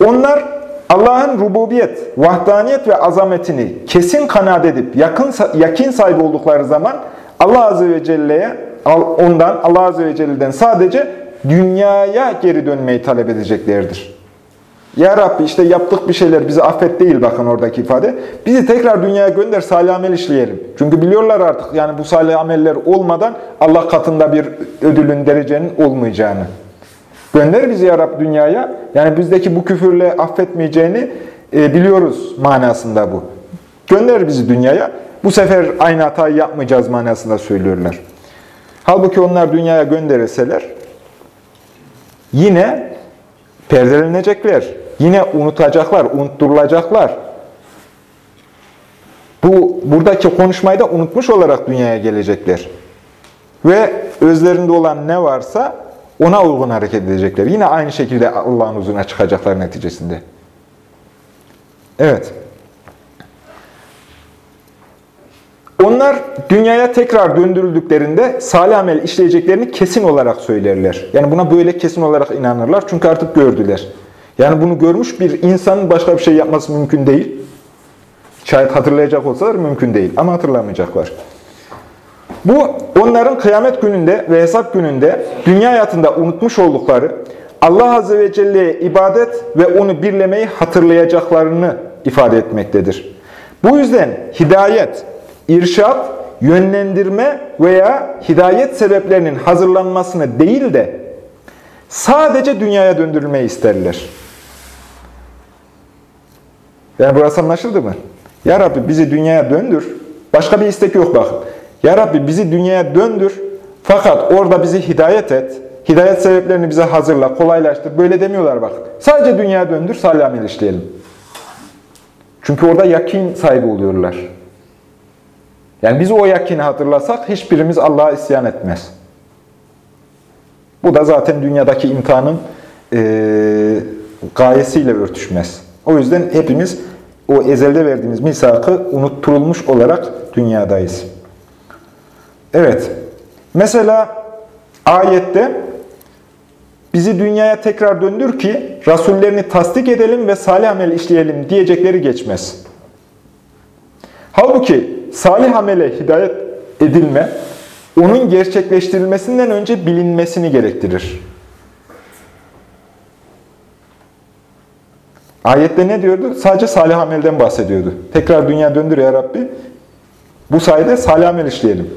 Onlar Allah'ın rububiyet, vahdaniyet ve azametini kesin kanaat edip yakın, yakin sahibi oldukları zaman Allah Azze ve Celle'ye ondan Allah Azze ve Celle'den sadece dünyaya geri dönmeyi talep edeceklerdir. Ya Rabbi işte yaptık bir şeyler bizi affet değil bakın oradaki ifade. Bizi tekrar dünyaya gönder salih amel işleyelim. Çünkü biliyorlar artık yani bu salih ameller olmadan Allah katında bir ödülün derecenin olmayacağını. Gönder bizi ya Rabbi dünyaya. Yani bizdeki bu küfürle affetmeyeceğini e, biliyoruz manasında bu. Gönder bizi dünyaya. Bu sefer aynı hatayı yapmayacağız manasında söylüyorlar. Halbuki onlar dünyaya gönderilseler yine perdelenecekler. Yine unutacaklar, unutturulacaklar. Bu buradaki konuşmayı da unutmuş olarak dünyaya gelecekler. Ve özlerinde olan ne varsa ona uygun hareket edecekler. Yine aynı şekilde Allah'ın huzuruna çıkacaklar neticesinde. Evet. Onlar dünyaya tekrar döndürüldüklerinde salih amel işleyeceklerini kesin olarak söylerler. Yani buna böyle kesin olarak inanırlar çünkü artık gördüler. Yani bunu görmüş bir insanın başka bir şey yapması mümkün değil. Şayet hatırlayacak olsalar mümkün değil ama hatırlamayacaklar. Bu onların kıyamet gününde ve hesap gününde dünya hayatında unutmuş oldukları Allah Azze ve Celle'ye ibadet ve onu birlemeyi hatırlayacaklarını ifade etmektedir. Bu yüzden hidayet, irşat, yönlendirme veya hidayet sebeplerinin hazırlanmasını değil de sadece dünyaya döndürülmeyi isterler. Yani burası anlaşıldı mı? Ya Rabbi bizi dünyaya döndür. Başka bir istek yok bakın. Ya Rabbi bizi dünyaya döndür. Fakat orada bizi hidayet et. Hidayet sebeplerini bize hazırla, kolaylaştır. Böyle demiyorlar bak. Sadece dünyaya döndür, salih amel. Çünkü orada yakin sahibi oluyorlar. Yani biz o yakini hatırlasak hiçbirimiz Allah'a isyan etmez. Bu da zaten dünyadaki imtihanın e, gayesiyle örtüşmez. O yüzden hepimiz o ezelde verdiğimiz misakı unutturulmuş olarak dünyadayız. Evet, mesela ayette bizi dünyaya tekrar döndür ki rasullerini tasdik edelim ve salih amel işleyelim diyecekleri geçmez. Halbuki salih amele hidayet edilme, onun gerçekleştirilmesinden önce bilinmesini gerektirir. Ayette ne diyordu? Sadece salih amelden bahsediyordu. Tekrar dünya döndür ya Rabbi. Bu sayede salih amel işleyelim.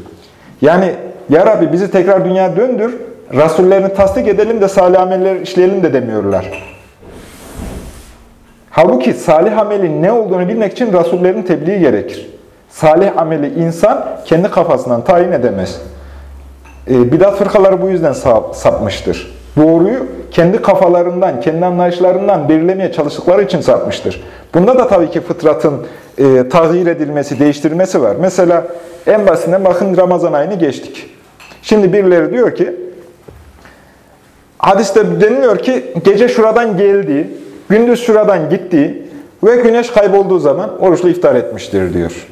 Yani ya Rabbi bizi tekrar dünya döndür, rasullerini tasdik edelim de salih ameller işleyelim de demiyorlar. Halbuki salih amelin ne olduğunu bilmek için Rasullerin tebliği gerekir. Salih ameli insan kendi kafasından tayin edemez. E, bidat fırkaları bu yüzden sapmıştır. Doğruyu kendi kafalarından, kendi anlayışlarından belirlemeye çalıştıkları için sapmıştır. Bunda da tabii ki fıtratın e, tağyir edilmesi, değiştirilmesi var. Mesela en basitinden bakın Ramazan ayını geçtik. Şimdi birileri diyor ki, hadiste deniliyor ki gece şuradan geldiği, gündüz şuradan gittiği ve güneş kaybolduğu zaman oruçlu iftar etmiştir diyor.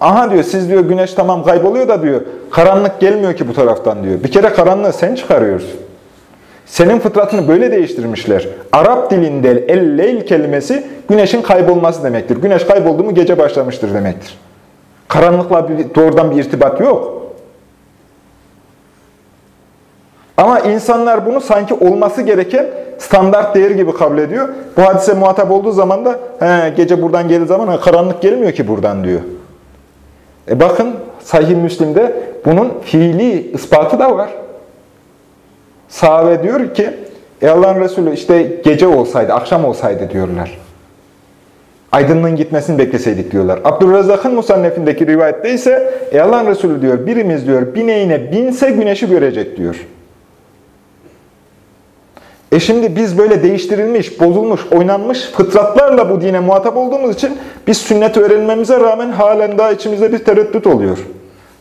Aha diyor siz diyor güneş tamam kayboluyor da diyor karanlık gelmiyor ki bu taraftan diyor. Bir kere karanlığı sen çıkarıyorsun. Senin fıtratını böyle değiştirmişler. Arap dilinde el-leyl kelimesi güneşin kaybolması demektir. Güneş kayboldu mu gece başlamıştır demektir. Karanlıkla bir, doğrudan bir irtibat yok. Ama insanlar bunu sanki olması gereken standart değer gibi kabul ediyor. Bu hadise muhatap olduğu zaman da gece buradan geldiği zaman karanlık gelmiyor ki buradan diyor. E bakın Sahih Müslim'de bunun fiili ispatı da var. Sahabe diyor ki, e Allah'ın Resulü işte gece olsaydı, akşam olsaydı diyorlar. Aydınlığın gitmesini bekleseydik diyorlar. Abdurrezzak'ın Musannef'indeki rivayette ise, e Allah'ın Resulü diyor, birimiz diyor bineğine binse güneşi görecek diyor. E şimdi biz böyle değiştirilmiş, bozulmuş, oynanmış fıtratlarla bu dine muhatap olduğumuz için biz sünneti öğrenmemize rağmen halen daha içimizde bir tereddüt oluyor.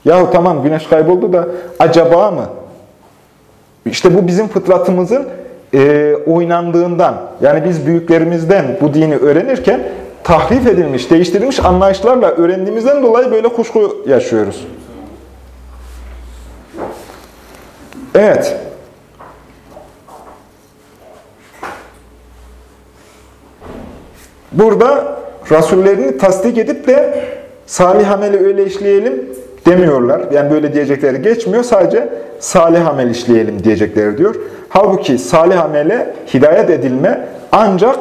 Yahu tamam güneş kayboldu da acaba mı? İşte bu bizim fıtratımızın e, oynandığından, yani biz büyüklerimizden bu dini öğrenirken tahrif edilmiş, değiştirilmiş anlayışlarla öğrendiğimizden dolayı böyle kuşku yaşıyoruz. Evet. Burada rasullerini tasdik edip de salih ameli öyle işleyelim demiyorlar. Yani böyle diyecekleri geçmiyor. Sadece salih amel işleyelim diyecekleri diyor. Halbuki salih amele hidayet edilme ancak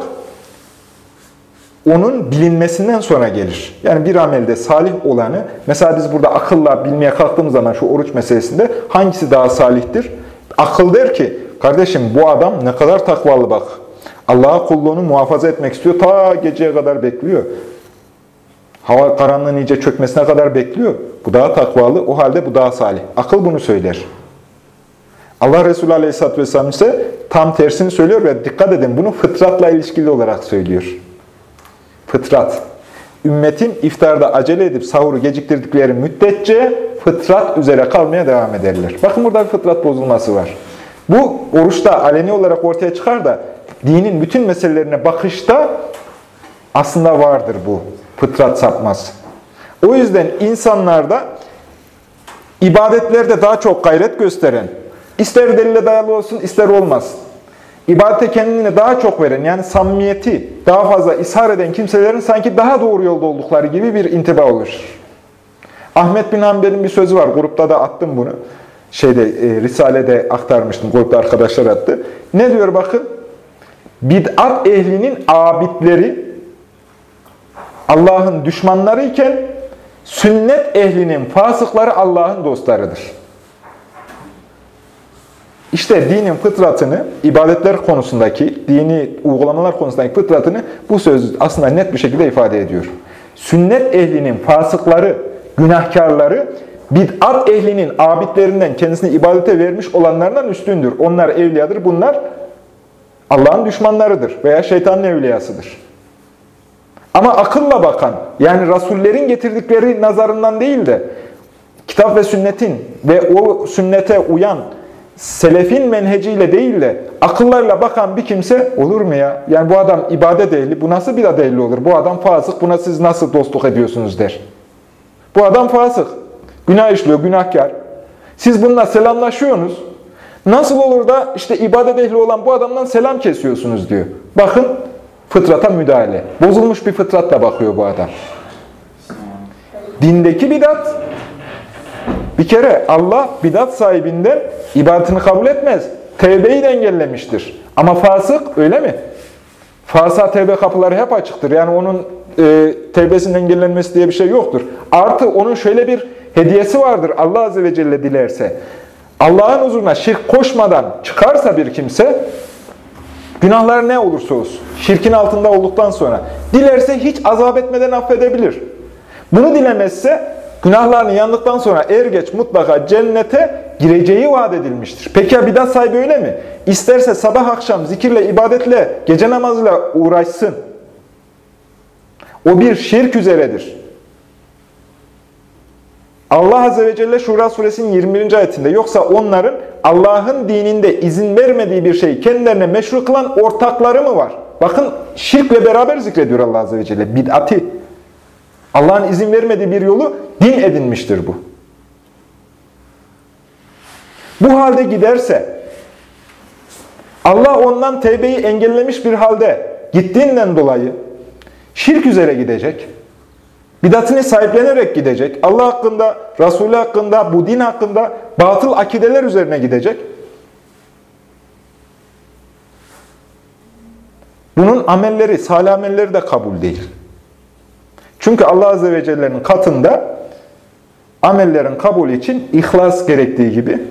onun bilinmesinden sonra gelir. Yani bir amelde salih olanı, mesela biz burada akılla bilmeye kalktığımız zaman şu oruç meselesinde hangisi daha salihtir? Akıl der ki, kardeşim bu adam ne kadar takvalı bak. Allah'a kulluğunu muhafaza etmek istiyor. Ta geceye kadar bekliyor. Hava karanlığın iyice çökmesine kadar bekliyor. Bu daha takvalı, o halde bu daha salih. Akıl bunu söyler. Allah Resulü Aleyhisselatü Vesselam ise tam tersini söylüyor ve dikkat edin bunu fıtratla ilişkili olarak söylüyor. Fıtrat. Ümmetin iftarda acele edip sahuru geciktirdikleri müddetçe fıtrat üzere kalmaya devam ederler. Bakın burada bir fıtrat bozulması var. Bu oruçta aleni olarak ortaya çıkar da dinin bütün meselelerine bakışta aslında vardır bu fıtrat sapmaz. O yüzden insanlarda ibadetlerde daha çok gayret gösteren, ister delile dayalı olsun ister olmaz. İbadete kendini daha çok veren yani samimiyeti daha fazla ishar eden kimselerin sanki daha doğru yolda oldukları gibi bir intiba olur. Ahmet bin Hanbel'in bir sözü var. Grupta da attım bunu. Şeyde e, Risale'de aktarmıştım. Grupta arkadaşlar attı. Ne diyor bakın? Bid'at ehlinin abidleri Allah'ın düşmanları iken sünnet ehlinin fasıkları Allah'ın dostlarıdır. İşte dinin fıtratını, ibadetler konusundaki, dini uygulamalar konusundaki fıtratını bu söz aslında net bir şekilde ifade ediyor. Sünnet ehlinin fasıkları, günahkarları, bid'at ehlinin abidlerinden kendisini ibadete vermiş olanlardan üstündür. Onlar evliyadır, bunlar Allah'ın düşmanlarıdır veya şeytanın evliyasıdır. Ama akılla bakan, yani rasullerin getirdikleri nazarından değil de, kitap ve sünnetin ve o sünnete uyan selefin menheciyle değil de akıllarla bakan bir kimse olur mu ya? Yani bu adam ibadet ehli, bu nasıl bir ehli olur? Bu adam fasık, buna siz nasıl dostluk ediyorsunuz der. Bu adam fasık, günah işliyor, günahkar. Siz bununla selamlaşıyorsunuz. Nasıl olur da işte ibadet ehli olan bu adamdan selam kesiyorsunuz diyor. Bakın Fıtrata müdahale. Bozulmuş bir fıtratla bakıyor bu adam. Dindeki bidat, bir kere Allah bidat sahibinden ibadetini kabul etmez. Tevbeyi de engellemiştir. Ama fasık öyle mi? Fasığa tevbe kapıları hep açıktır. Yani onun e, tevbesinin engellenmesi diye bir şey yoktur. Artı onun şöyle bir hediyesi vardır Allah Azze ve Celle dilerse. Allah'ın huzuruna şirk koşmadan çıkarsa bir kimse, Günahlar ne olursa olsun. Şirkin altında olduktan sonra. Dilerse hiç azap etmeden affedebilir. Bunu dilemezse günahlarını yandıktan sonra er geç mutlaka cennete gireceği vaat edilmiştir. Peki ya bidat sahibi öyle mi? İsterse sabah akşam zikirle, ibadetle, gece namazıyla uğraşsın. O bir şirk üzeredir. Allah Azze ve Celle Şura suresinin 21. ayetinde yoksa onların Allah'ın dininde izin vermediği bir şey kendilerine meşru kılan ortakları mı var? Bakın şirkle beraber zikrediyor Allah Azze ve Celle. Bid'ati. Allah'ın izin vermediği bir yolu din edinmiştir bu. Bu halde giderse Allah ondan tevbeyi engellemiş bir halde gittiğinden dolayı şirk üzere gidecek. Bidatını sahiplenerek gidecek. Allah hakkında, Resulü hakkında, bu din hakkında batıl akideler üzerine gidecek. Bunun amelleri, salih amelleri de kabul değil. Çünkü Allah Azze ve Celle'nin katında amellerin kabul için ihlas gerektiği gibi,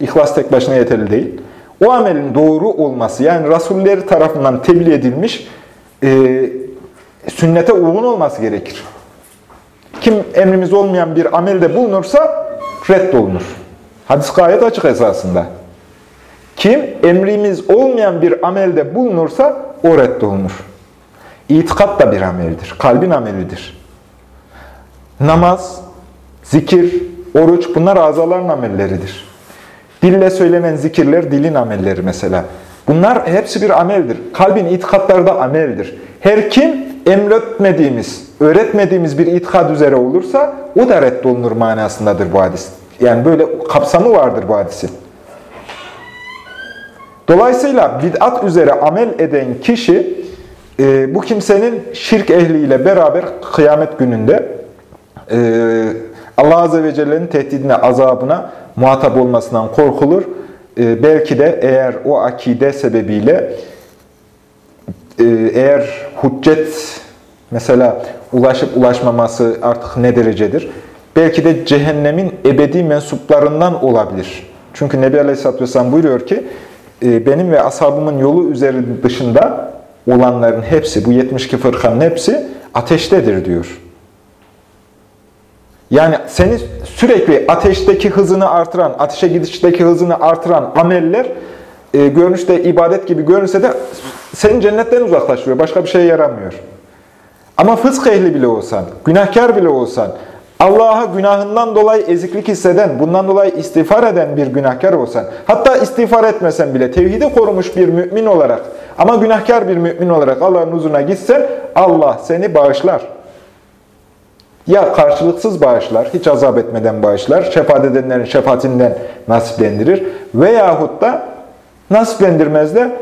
ihlas tek başına yeterli değil. O amelin doğru olması, yani Rasulleri tarafından tebliğ edilmiş, e, sünnete uygun olması gerekir. Kim emrimiz olmayan bir amelde bulunursa reddolunur. Hadis gayet açık esasında. Kim emrimiz olmayan bir amelde bulunursa o reddolunur. İtikat da bir ameldir. Kalbin amelidir. Namaz, zikir, oruç bunlar azaların amelleridir. Dille söylenen zikirler dilin amelleri mesela. Bunlar hepsi bir ameldir. Kalbin itikatları da ameldir. Her kim emretmediğimiz, öğretmediğimiz bir itikad üzere olursa o da reddolunur manasındadır bu hadis. Yani böyle kapsamı vardır bu hadisin. Dolayısıyla bid'at üzere amel eden kişi e, bu kimsenin şirk ehliyle beraber kıyamet gününde e, Allah Azze ve Celle'nin tehdidine, azabına muhatap olmasından korkulur. E, belki de eğer o akide sebebiyle eğer hüccet mesela ulaşıp ulaşmaması artık ne derecedir? Belki de cehennemin ebedi mensuplarından olabilir. Çünkü Nebi Aleyhisselatü Vesselam buyuruyor ki, e, benim ve ashabımın yolu üzeri dışında olanların hepsi, bu 72 fırkanın hepsi ateştedir diyor. Yani seni sürekli ateşteki hızını artıran, ateşe gidişteki hızını artıran ameller e, görünüşte ibadet gibi görünse de seni cennetten uzaklaştırıyor. Başka bir şeye yaramıyor. Ama fısk ehli bile olsan, günahkar bile olsan, Allah'a günahından dolayı eziklik hisseden, bundan dolayı istiğfar eden bir günahkar olsan, hatta istiğfar etmesen bile tevhidi korumuş bir mümin olarak ama günahkar bir mümin olarak Allah'ın huzuruna gitsen, Allah seni bağışlar. Ya karşılıksız bağışlar, hiç azap etmeden bağışlar, şefaat edenlerin şefaatinden nasiplendirir veyahut da nasiplendirmez de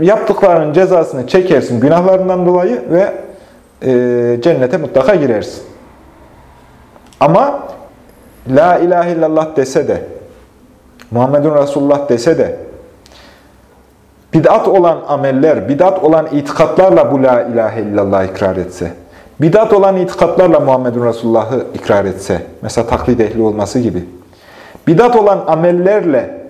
yaptıklarının cezasını çekersin günahlarından dolayı ve e, cennete mutlaka girersin. Ama La ilahe illallah dese de, Muhammedun Resulullah dese de, bid'at olan ameller, bid'at olan itikatlarla bu La ilahe illallah ikrar etse, bid'at olan itikatlarla Muhammedun Resulullah'ı ikrar etse, mesela taklit ehli olması gibi, bid'at olan amellerle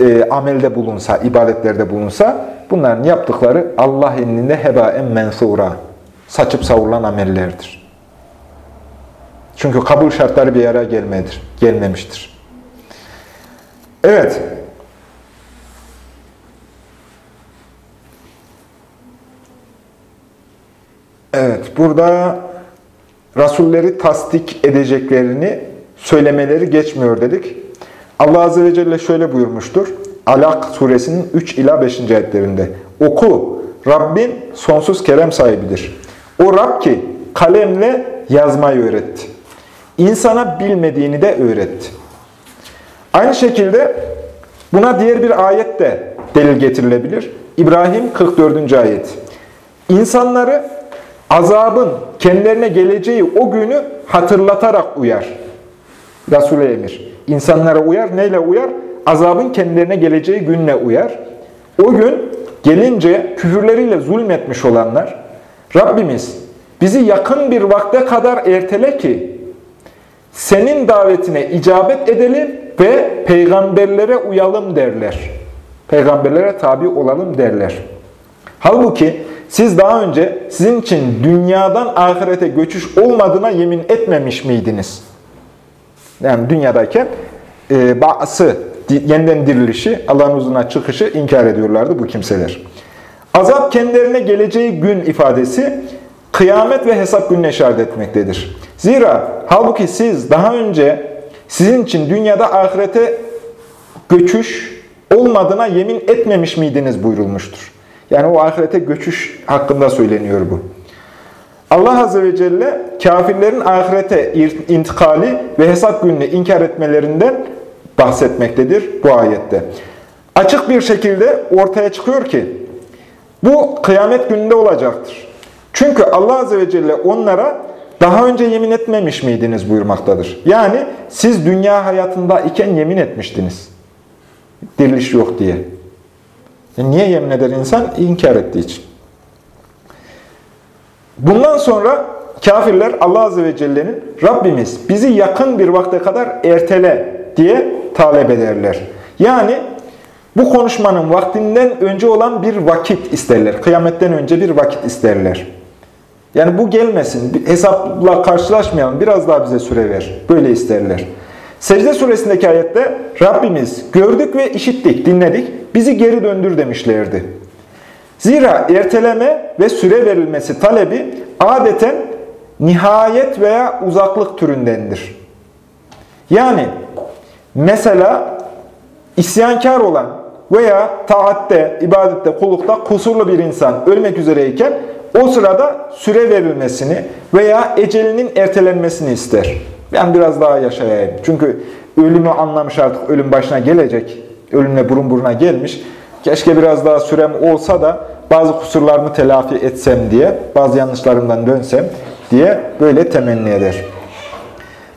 e, amelde bulunsa, ibadetlerde bulunsa, bunların yaptıkları Allah indinde hebaen mensura, saçıp savurulan amellerdir. Çünkü kabul şartları bir yere gelmedir, gelmemiştir. Evet. Evet, burada Rasulleri tasdik edeceklerini söylemeleri geçmiyor dedik. Allah Azze ve Celle şöyle buyurmuştur. Alak suresinin 3 ila 5. ayetlerinde. Oku, Rabbin sonsuz kerem sahibidir. O Rab ki kalemle yazmayı öğretti. İnsana bilmediğini de öğretti. Aynı şekilde buna diğer bir ayet de delil getirilebilir. İbrahim 44. ayet. İnsanları azabın kendilerine geleceği o günü hatırlatarak uyar. Resul-i Emir. İnsanlara uyar. Neyle uyar? Azabın kendilerine geleceği günle uyar. O gün gelince küfürleriyle zulmetmiş olanlar, Rabbimiz bizi yakın bir vakte kadar ertele ki, senin davetine icabet edelim ve peygamberlere uyalım derler. peygamberlere tabi olalım derler. Halbuki siz daha önce sizin için dünyadan ahirete göçüş olmadığına yemin etmemiş miydiniz? Yani dünyadayken e, ba'sı, yeniden dirilişi, Allah'ın huzuruna çıkışı inkar ediyorlardı bu kimseler. Azap kendilerine geleceği gün ifadesi kıyamet ve hesap gününe işaret etmektedir. Zira halbuki siz daha önce sizin için dünyada ahirete göçüş olmadığına yemin etmemiş miydiniz buyurulmuştur. Yani o ahirete göçüş hakkında söyleniyor bu. Allah Azze ve Celle kafirlerin ahirete intikali ve hesap gününü inkar etmelerinden bahsetmektedir bu ayette. Açık bir şekilde ortaya çıkıyor ki bu kıyamet gününde olacaktır. Çünkü Allah Azze ve Celle onlara daha önce yemin etmemiş miydiniz buyurmaktadır. Yani siz dünya hayatında iken yemin etmiştiniz. Diriliş yok diye. E niye yemin eder insan? İnkar ettiği için. Bundan sonra kafirler Allah Azze ve Celle'nin Rabbimiz bizi yakın bir vakte kadar ertele diye talep ederler. Yani bu konuşmanın vaktinden önce olan bir vakit isterler. Kıyametten önce bir vakit isterler. Yani bu gelmesin, hesapla karşılaşmayalım, biraz daha bize süre ver. Böyle isterler. Secde suresindeki ayette Rabbimiz gördük ve işittik, dinledik, bizi geri döndür demişlerdi. Zira erteleme ve süre verilmesi talebi adeten nihayet veya uzaklık türündendir. Yani mesela isyankar olan veya taatte, ibadette, kullukta kusurlu bir insan ölmek üzereyken o sırada süre verilmesini veya ecelinin ertelenmesini ister. Ben biraz daha yaşayayım. Çünkü ölümü anlamış artık, ölüm başına gelecek. Ölümle burun buruna gelmiş. Keşke biraz daha sürem olsa da bazı kusurlarımı telafi etsem diye, bazı yanlışlarımdan dönsem diye böyle temenni eder.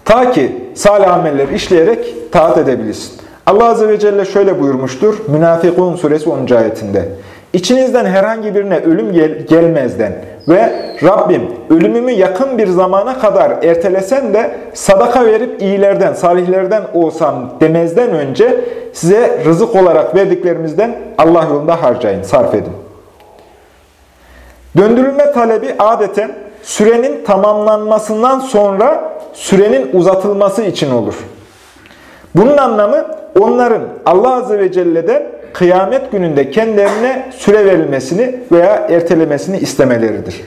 Ta ki salih ameller işleyerek taat edebilirsin. Allah Azze ve Celle şöyle buyurmuştur. Münafikun suresi 10. ayetinde. İçinizden herhangi birine ölüm gel gelmezden ve Rabbim ölümümü yakın bir zamana kadar ertelesen de sadaka verip iyilerden, salihlerden olsam demezden önce size rızık olarak verdiklerimizden Allah yolunda harcayın, sarf edin. Döndürülme talebi adeten sürenin tamamlanmasından sonra sürenin uzatılması için olur. Bunun anlamı onların Allah Azze ve Celle'den kıyamet gününde kendilerine süre verilmesini veya ertelemesini istemeleridir.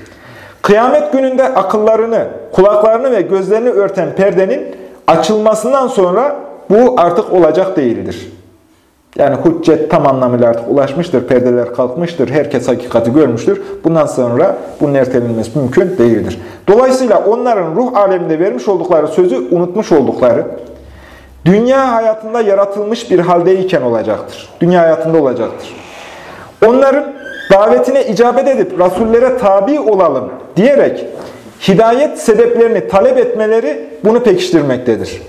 Kıyamet gününde akıllarını, kulaklarını ve gözlerini örten perdenin açılmasından sonra bu artık olacak değildir. Yani hüccet tam anlamıyla artık ulaşmıştır, perdeler kalkmıştır, herkes hakikati görmüştür. Bundan sonra bunun ertelenmesi mümkün değildir. Dolayısıyla onların ruh aleminde vermiş oldukları sözü unutmuş oldukları, dünya hayatında yaratılmış bir haldeyken olacaktır. Dünya hayatında olacaktır. Onların davetine icabet edip rasullere tabi olalım diyerek hidayet sebeplerini talep etmeleri bunu pekiştirmektedir.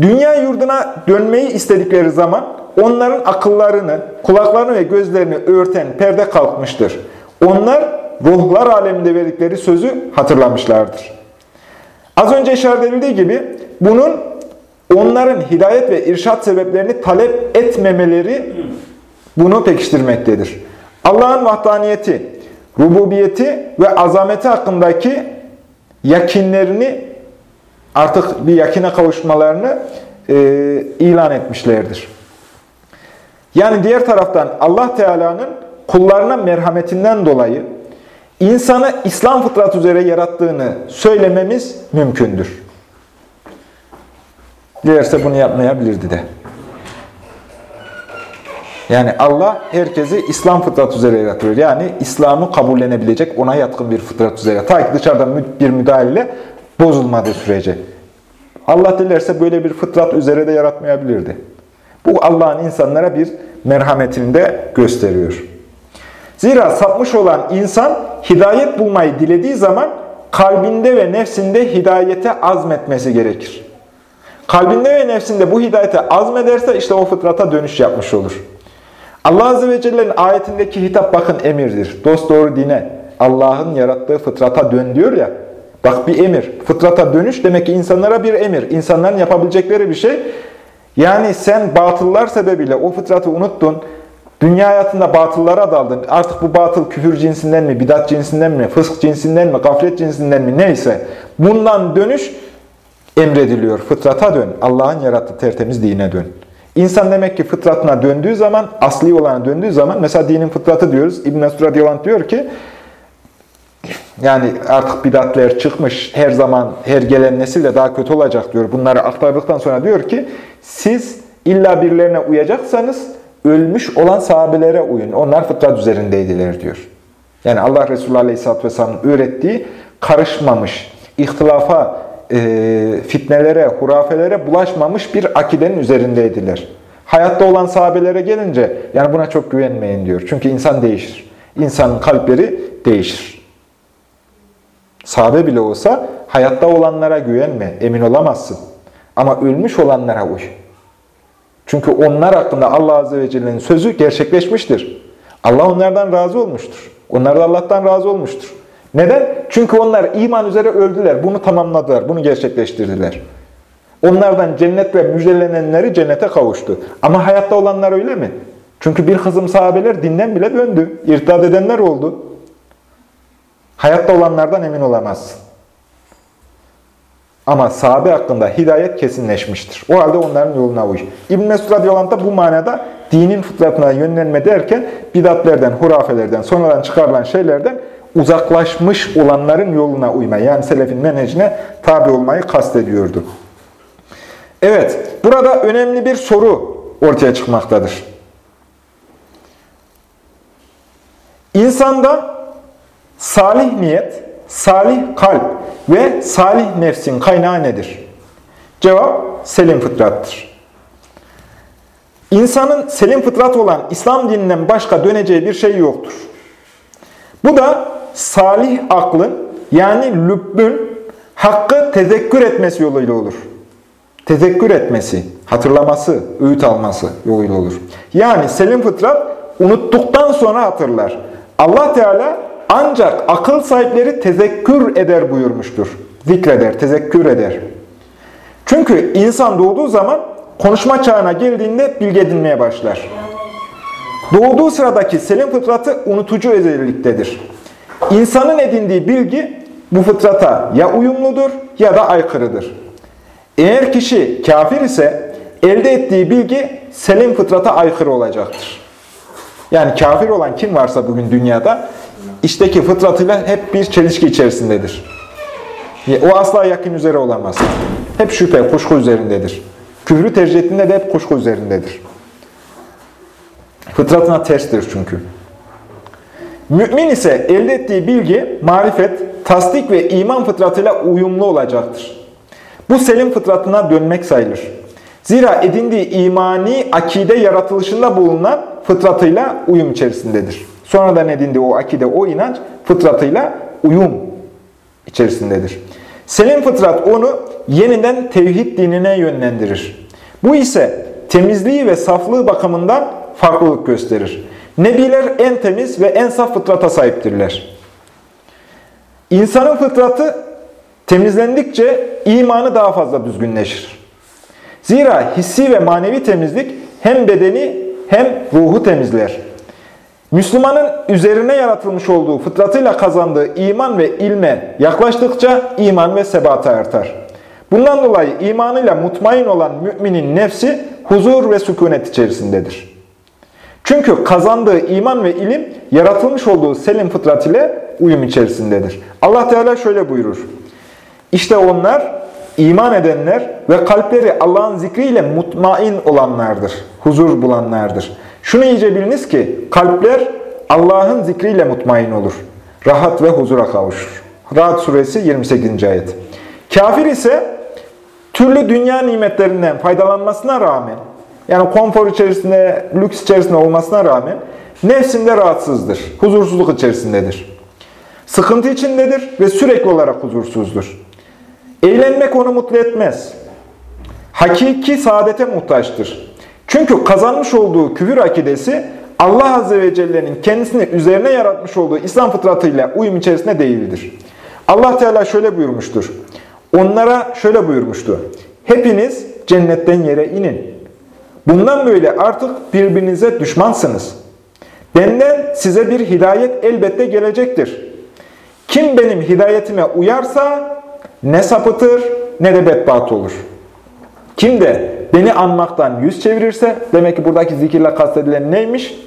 Dünya yurduna dönmeyi istedikleri zaman onların akıllarını, kulaklarını ve gözlerini örten perde kalkmıştır. Onlar ruhlar aleminde verdikleri sözü hatırlamışlardır. Az önce işaret edildiği gibi bunun onların hidayet ve irşat sebeplerini talep etmemeleri bunu pekiştirmektedir. Allah'ın vahdaniyeti, rububiyeti ve azameti hakkındaki yakinlerini artık bir yakine kavuşmalarını e, ilan etmişlerdir. Yani diğer taraftan Allah Teala'nın kullarına merhametinden dolayı insanı İslam fıtrat üzere yarattığını söylememiz mümkündür. Dilerse bunu yapmayabilirdi de. Yani Allah herkesi İslam fıtrat üzere yaratıyor. Yani İslam'ı kabullenebilecek, ona yatkın bir fıtrat üzere. Ta ki dışarıdan bir müdahale bozulmadığı sürece. Allah dilerse böyle bir fıtrat üzere de yaratmayabilirdi. Bu Allah'ın insanlara bir merhametini de gösteriyor. Zira sapmış olan insan hidayet bulmayı dilediği zaman kalbinde ve nefsinde hidayete azmetmesi gerekir. Kalbinde ve nefsinde bu hidayete azmederse işte o fıtrata dönüş yapmış olur. Allah Azze ve Celle'nin ayetindeki hitap bakın emirdir. Dost doğru dine, Allah'ın yarattığı fıtrata dön diyor ya. Bak bir emir. Fıtrata dönüş demek ki insanlara bir emir. İnsanların yapabilecekleri bir şey. Yani sen batıllar sebebiyle o fıtratı unuttun, dünya hayatında batıllara daldın. Artık bu batıl küfür cinsinden mi, bidat cinsinden mi, fısk cinsinden mi, gaflet cinsinden mi neyse bundan dönüş emrediliyor. Fıtrata dön. Allah'ın yarattığı tertemiz dine dön. İnsan demek ki fıtratına döndüğü zaman, asli olana döndüğü zaman, mesela dinin fıtratı diyoruz. İbn-i Mesud radıyallahu diyor ki, yani artık bidatler çıkmış, her zaman her gelen nesil de daha kötü olacak diyor. Bunları aktardıktan sonra diyor ki, siz illa birilerine uyacaksanız, ölmüş olan sahabelere uyun. Onlar fıtrat üzerindeydiler diyor. Yani Allah Resulü Aleyhisselatü Vesselam'ın öğrettiği karışmamış, ihtilafa, e, fitnelere, hurafelere bulaşmamış bir akidenin üzerindeydiler. Hayatta olan sahabelere gelince, yani buna çok güvenmeyin diyor. Çünkü insan değişir. İnsanın kalpleri değişir. Sahabe bile olsa hayatta olanlara güvenme, emin olamazsın. Ama ölmüş olanlara uy. Çünkü onlar hakkında Allah Azze ve Celle'nin sözü gerçekleşmiştir. Allah onlardan razı olmuştur. Onlar da Allah'tan razı olmuştur. Neden? Çünkü onlar iman üzere öldüler. Bunu tamamladılar. Bunu gerçekleştirdiler. Onlardan cennet ve müjdelenenleri cennete kavuştu. Ama hayatta olanlar öyle mi? Çünkü bir kızım sahabeler dinden bile döndü. İrtad edenler oldu. Hayatta olanlardan emin olamazsın. Ama sahabe hakkında hidayet kesinleşmiştir. O halde onların yoluna uy. İbn-i Mesud radıyallahu bu manada dinin fıtratına yönlenme derken bidatlerden, hurafelerden, sonradan çıkarılan şeylerden uzaklaşmış olanların yoluna uyma. Yani selefin menhecine tabi olmayı kastediyordu. Evet, burada önemli bir soru ortaya çıkmaktadır. İnsanda salih niyet, salih kalp ve salih nefsin kaynağı nedir? Cevap, selim fıtrattır. İnsanın selim fıtrat olan İslam dininden başka döneceği bir şey yoktur. Bu da salih aklın yani lübbün hakkı tezekkür etmesi yoluyla olur. Tezekkür etmesi, hatırlaması, öğüt alması yoluyla olur. Yani selim fıtrat unuttuktan sonra hatırlar. Allah Teala ancak akıl sahipleri tezekkür eder buyurmuştur. Zikreder, tezekkür eder. Çünkü insan doğduğu zaman konuşma çağına geldiğinde bilgi edinmeye başlar. Doğduğu sıradaki selim fıtratı unutucu özelliktedir. İnsanın edindiği bilgi bu fıtrata ya uyumludur ya da aykırıdır. Eğer kişi kafir ise elde ettiği bilgi selim fıtrata aykırı olacaktır. Yani kafir olan kim varsa bugün dünyada işteki fıtratıyla hep bir çelişki içerisindedir. O asla yakın üzere olamaz. Hep şüphe, kuşku üzerindedir. Küfrü tercih ettiğinde de hep kuşku üzerindedir. Fıtratına terstir çünkü. Mümin ise elde ettiği bilgi, marifet, tasdik ve iman fıtratıyla uyumlu olacaktır. Bu selim fıtratına dönmek sayılır. Zira edindiği imani akide yaratılışında bulunan fıtratıyla uyum içerisindedir. Sonradan edindiği o akide, o inanç fıtratıyla uyum içerisindedir. Selim fıtrat onu yeniden tevhid dinine yönlendirir. Bu ise temizliği ve saflığı bakımından farklılık gösterir. Nebiler en temiz ve en saf fıtrata sahiptirler. İnsanın fıtratı temizlendikçe imanı daha fazla düzgünleşir. Zira hissi ve manevi temizlik hem bedeni hem ruhu temizler. Müslümanın üzerine yaratılmış olduğu fıtratıyla kazandığı iman ve ilme yaklaştıkça iman ve sebata artar. Bundan dolayı imanıyla mutmain olan müminin nefsi huzur ve sükunet içerisindedir. Çünkü kazandığı iman ve ilim yaratılmış olduğu selim fıtrat ile uyum içerisindedir. Allah Teala şöyle buyurur. İşte onlar iman edenler ve kalpleri Allah'ın zikriyle mutmain olanlardır. Huzur bulanlardır. Şunu iyice biliniz ki kalpler Allah'ın zikriyle mutmain olur. Rahat ve huzura kavuşur. Rahat suresi 28. ayet. Kafir ise türlü dünya nimetlerinden faydalanmasına rağmen yani konfor içerisinde, lüks içerisinde olmasına rağmen nefsinde rahatsızdır. Huzursuzluk içerisindedir. Sıkıntı içindedir ve sürekli olarak huzursuzdur. Eğlenmek onu mutlu etmez. Hakiki saadete muhtaçtır. Çünkü kazanmış olduğu küfür akidesi Allah Azze ve Celle'nin kendisini üzerine yaratmış olduğu İslam fıtratıyla uyum içerisinde değildir. Allah Teala şöyle buyurmuştur. Onlara şöyle buyurmuştu. Hepiniz cennetten yere inin. Bundan böyle artık birbirinize düşmansınız. Benden size bir hidayet elbette gelecektir. Kim benim hidayetime uyarsa ne sapıtır ne de bedbaht olur. Kim de beni anmaktan yüz çevirirse, demek ki buradaki zikirle kastedilen neymiş?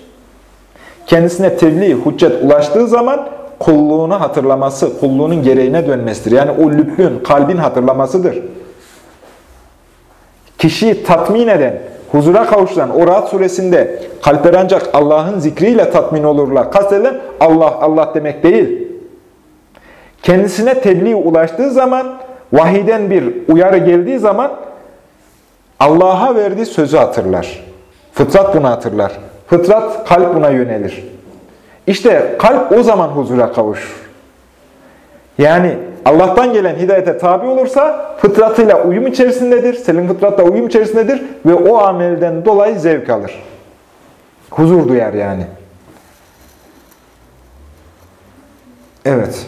Kendisine tebliğ, hüccet ulaştığı zaman kulluğunu hatırlaması, kulluğunun gereğine dönmesidir. Yani o lübbün, kalbin hatırlamasıdır. Kişiyi tatmin eden, huzura kavuşturan o rahat suresinde kalpler ancak Allah'ın zikriyle tatmin olurlar. Kastedilen Allah, Allah demek değil. Kendisine tebliğ ulaştığı zaman, vahiden bir uyarı geldiği zaman Allah'a verdiği sözü hatırlar. Fıtrat bunu hatırlar. Fıtrat, kalp buna yönelir. İşte kalp o zaman huzura kavuşur. Yani Allah'tan gelen hidayete tabi olursa fıtratıyla uyum içerisindedir, selim fıtratla uyum içerisindedir ve o amelden dolayı zevk alır. Huzur duyar yani. Evet.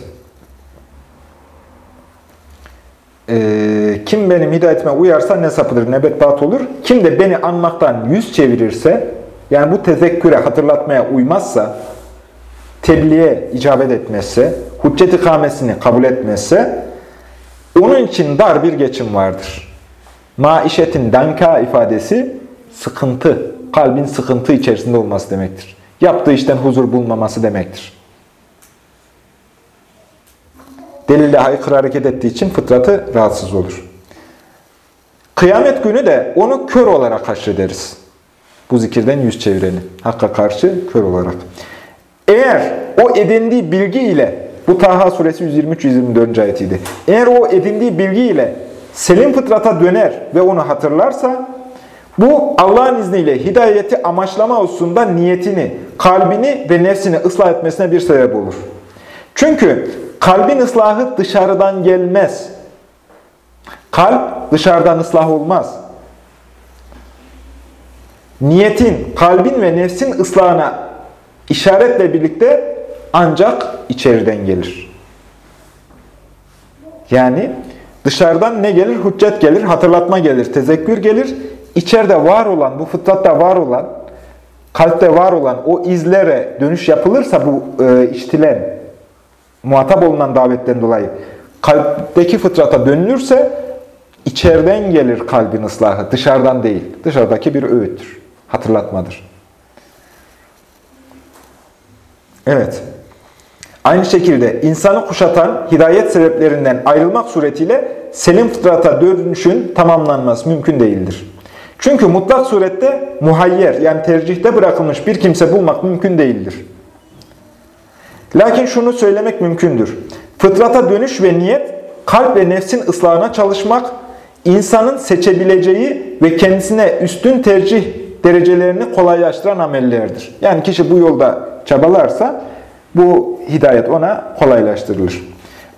Ee, kim benim hidayetime uyarsa ne sapıdır ne bedbaht olur. Kim de beni anmaktan yüz çevirirse, yani bu tezekküre, hatırlatmaya uymazsa, tebliğe icabet etmezse, hüccet ikamesini kabul etmezse, onun için dar bir geçim vardır. Maişetin danka ifadesi sıkıntı, kalbin sıkıntı içerisinde olması demektir. Yaptığı işten huzur bulmaması demektir. Delille aykırı hareket ettiği için fıtratı rahatsız olur. Kıyamet günü de onu kör olarak haşrederiz. Bu zikirden yüz çevireni. Hakka karşı kör olarak. Eğer o edindiği bilgi ile, bu Taha suresi 123-124. ayetiydi. Eğer o edindiği bilgi ile selim fıtrata döner ve onu hatırlarsa, bu Allah'ın izniyle hidayeti amaçlama hususunda niyetini, kalbini ve nefsini ıslah etmesine bir sebep olur. Çünkü kalbin ıslahı dışarıdan gelmez. Kalp dışarıdan ıslah olmaz. Niyetin, kalbin ve nefsin ıslahına işaretle birlikte ancak içeriden gelir. Yani dışarıdan ne gelir? Hüccet gelir, hatırlatma gelir, tezekkür gelir. İçeride var olan, bu fıtratta var olan, kalpte var olan o izlere dönüş yapılırsa bu e, iştilen, muhatap olunan davetten dolayı kalpteki fıtrata dönülürse içeriden gelir kalbin ıslahı, dışarıdan değil. Dışarıdaki bir öğüttür, hatırlatmadır. Evet. Aynı şekilde insanı kuşatan hidayet sebeplerinden ayrılmak suretiyle selim fıtrata dönüşün tamamlanması mümkün değildir. Çünkü mutlak surette muhayyer yani tercihte bırakılmış bir kimse bulmak mümkün değildir. Lakin şunu söylemek mümkündür. Fıtrata dönüş ve niyet, kalp ve nefsin ıslahına çalışmak, insanın seçebileceği ve kendisine üstün tercih derecelerini kolaylaştıran amellerdir. Yani kişi bu yolda çabalarsa bu hidayet ona kolaylaştırılır.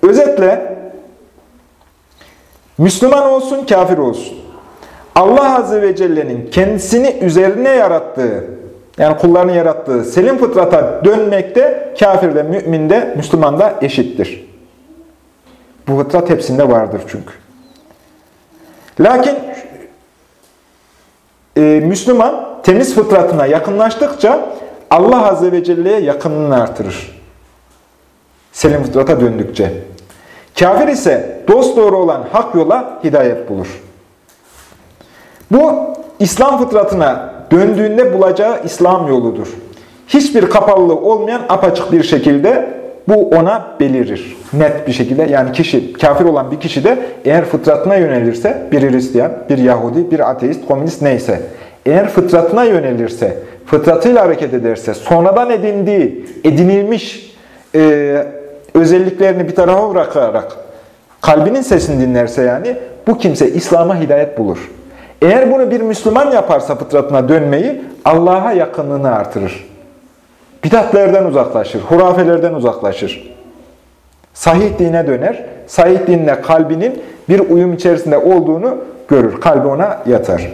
Özetle Müslüman olsun, kafir olsun. Allah Azze ve Celle'nin kendisini üzerine yarattığı, yani kullarını yarattığı selim fıtrata dönmekte kafir de, mümin de, Müslüman da eşittir. Bu fıtrat hepsinde vardır çünkü. Lakin e, Müslüman temiz fıtratına yakınlaştıkça Allah Azze ve Celle'ye yakınlığını artırır. Selim fıtrata döndükçe. Kafir ise dosdoğru olan hak yola hidayet bulur. Bu İslam fıtratına döndüğünde bulacağı İslam yoludur. Hiçbir kapalılığı olmayan apaçık bir şekilde bu ona belirir. Net bir şekilde yani kişi, kafir olan bir kişi de eğer fıtratına yönelirse, bir Hristiyan, bir Yahudi, bir ateist, komünist neyse, eğer fıtratına yönelirse, fıtratıyla hareket ederse, sonradan edindiği, edinilmiş e, özelliklerini bir tarafa bırakarak kalbinin sesini dinlerse yani, bu kimse İslam'a hidayet bulur. Eğer bunu bir Müslüman yaparsa fıtratına dönmeyi, Allah'a yakınlığını artırır. Bidatlerden uzaklaşır, hurafelerden uzaklaşır. Sahih dine döner, sahih dinle kalbinin bir uyum içerisinde olduğunu görür. Kalbi ona yatar.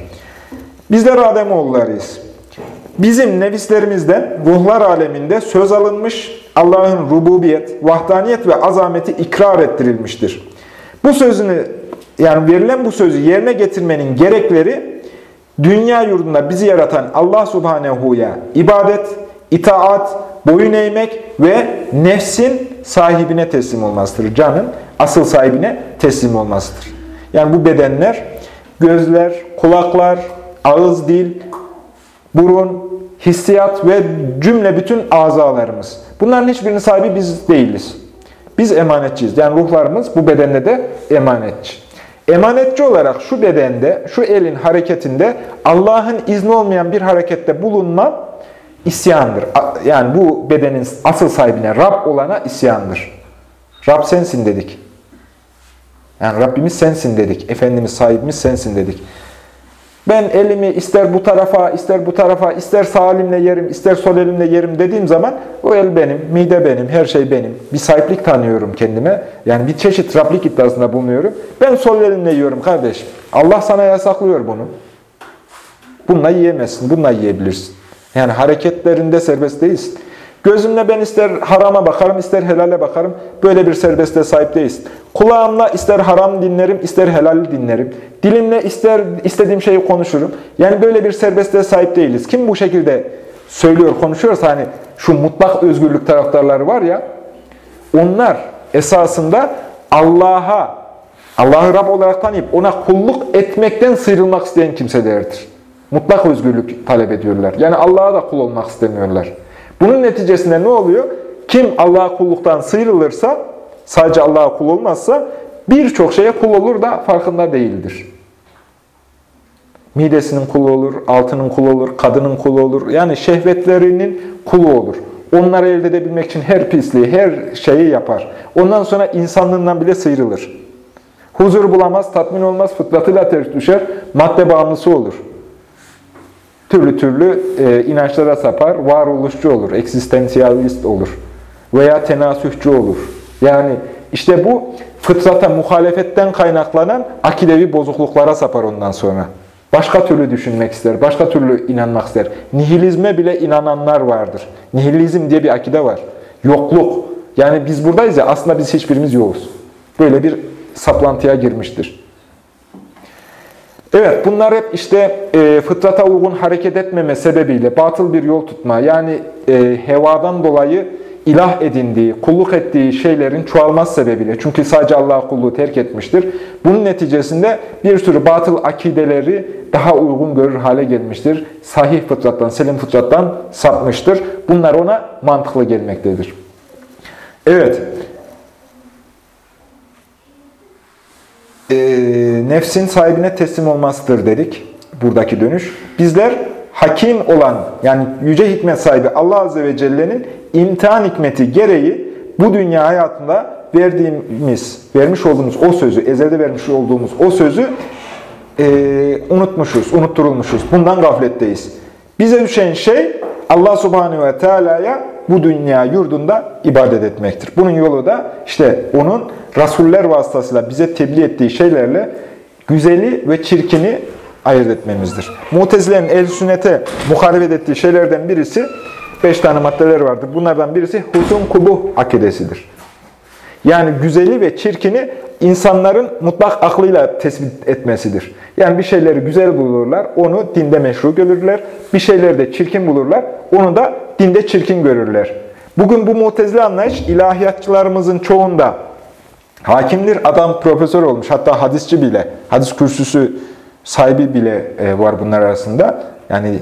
Bizler Ademoğullarıyız. Bizim nefislerimizden ruhlar aleminde söz alınmış, Allah'ın rububiyet, vahdaniyet ve azameti ikrar ettirilmiştir. Bu sözünü, yani verilen bu sözü yerine getirmenin gerekleri, dünya yurdunda bizi yaratan Allah Subhanehu'ya ibadet, itaat, boyun eğmek ve nefsin sahibine teslim olmasıdır. Canın asıl sahibine teslim olmasıdır. Yani bu bedenler, gözler, kulaklar, ağız, dil, burun, hissiyat ve cümle bütün azalarımız. Bunların hiçbirinin sahibi biz değiliz. Biz emanetçiyiz. Yani ruhlarımız bu bedende de emanetçi. Emanetçi olarak şu bedende, şu elin hareketinde Allah'ın izni olmayan bir harekette bulunma isyandır. Yani bu bedenin asıl sahibine, Rab olana isyandır. Rab sensin dedik. Yani Rabbimiz sensin dedik. Efendimiz sahibimiz sensin dedik. Ben elimi ister bu tarafa, ister bu tarafa, ister sağ elimle yerim, ister sol elimle yerim dediğim zaman o el benim, mide benim, her şey benim. Bir sahiplik tanıyorum kendime. Yani bir çeşit Rablik iddiasında bulunuyorum. Ben sol elimle yiyorum kardeşim. Allah sana yasaklıyor bunu. Bununla yiyemezsin, bununla yiyebilirsin. Yani hareketlerinde serbest değilsin. Gözümle ben ister harama bakarım, ister helale bakarım. Böyle bir serbestliğe sahip değilsin. Kulağımla ister haram dinlerim, ister helal dinlerim. Dilimle ister istediğim şeyi konuşurum. Yani böyle bir serbestliğe sahip değiliz. Kim bu şekilde söylüyor, konuşuyorsa hani şu mutlak özgürlük taraftarları var ya, onlar esasında Allah'a, Allah'ı Rab olarak tanıyıp ona kulluk etmekten sıyrılmak isteyen kimselerdir. Mutlak özgürlük talep ediyorlar. Yani Allah'a da kul olmak istemiyorlar. Bunun neticesinde ne oluyor? Kim Allah'a kulluktan sıyrılırsa, sadece Allah'a kul olmazsa birçok şeye kul olur da farkında değildir. Midesinin kulu olur, altının kulu olur, kadının kulu olur. Yani şehvetlerinin kulu olur. Onları elde edebilmek için her pisliği, her şeyi yapar. Ondan sonra insanlığından bile sıyrılır. Huzur bulamaz, tatmin olmaz, fıtratıyla ters düşer, madde bağımlısı olur türlü türlü e, inançlara sapar, varoluşçu olur, eksistansiyalist olur veya tenasühçü olur. Yani işte bu fıtrata muhalefetten kaynaklanan akidevi bozukluklara sapar ondan sonra. Başka türlü düşünmek ister, başka türlü inanmak ister. Nihilizme bile inananlar vardır. Nihilizm diye bir akide var. Yokluk. Yani biz buradayız ya aslında biz hiçbirimiz yokuz. Böyle bir saplantıya girmiştir. Evet, bunlar hep işte e, fıtrata uygun hareket etmeme sebebiyle batıl bir yol tutma, yani e, hevadan dolayı ilah edindiği, kulluk ettiği şeylerin çoğalmaz sebebiyle. Çünkü sadece Allah'a kulluğu terk etmiştir. Bunun neticesinde bir sürü batıl akideleri daha uygun görür hale gelmiştir. Sahih fıtrattan, selim fıtrattan sapmıştır. Bunlar ona mantıklı gelmektedir. Evet, e, nefsin sahibine teslim olmasıdır dedik buradaki dönüş. Bizler hakim olan yani yüce hikmet sahibi Allah Azze ve Celle'nin imtihan hikmeti gereği bu dünya hayatında verdiğimiz, vermiş olduğumuz o sözü, ezelde vermiş olduğumuz o sözü e, unutmuşuz, unutturulmuşuz. Bundan gafletteyiz. Bize düşen şey Allah Subhanahu ve Teala'ya bu dünya yurdunda ibadet etmektir. Bunun yolu da işte onun Rasuller vasıtasıyla bize tebliğ ettiği şeylerle güzeli ve çirkini ayırt etmemizdir. Mutezilerin el sünnete muharebet ettiği şeylerden birisi, beş tane maddeler vardır. Bunlardan birisi hutun kubuh akidesidir. Yani güzeli ve çirkini insanların mutlak aklıyla tespit etmesidir. Yani bir şeyleri güzel bulurlar, onu dinde meşru görürler. Bir şeyleri de çirkin bulurlar, onu da dinde çirkin görürler. Bugün bu mutezile anlayış ilahiyatçılarımızın çoğunda hakimdir. Adam profesör olmuş, hatta hadisçi bile, hadis kürsüsü sahibi bile e, var bunlar arasında. Yani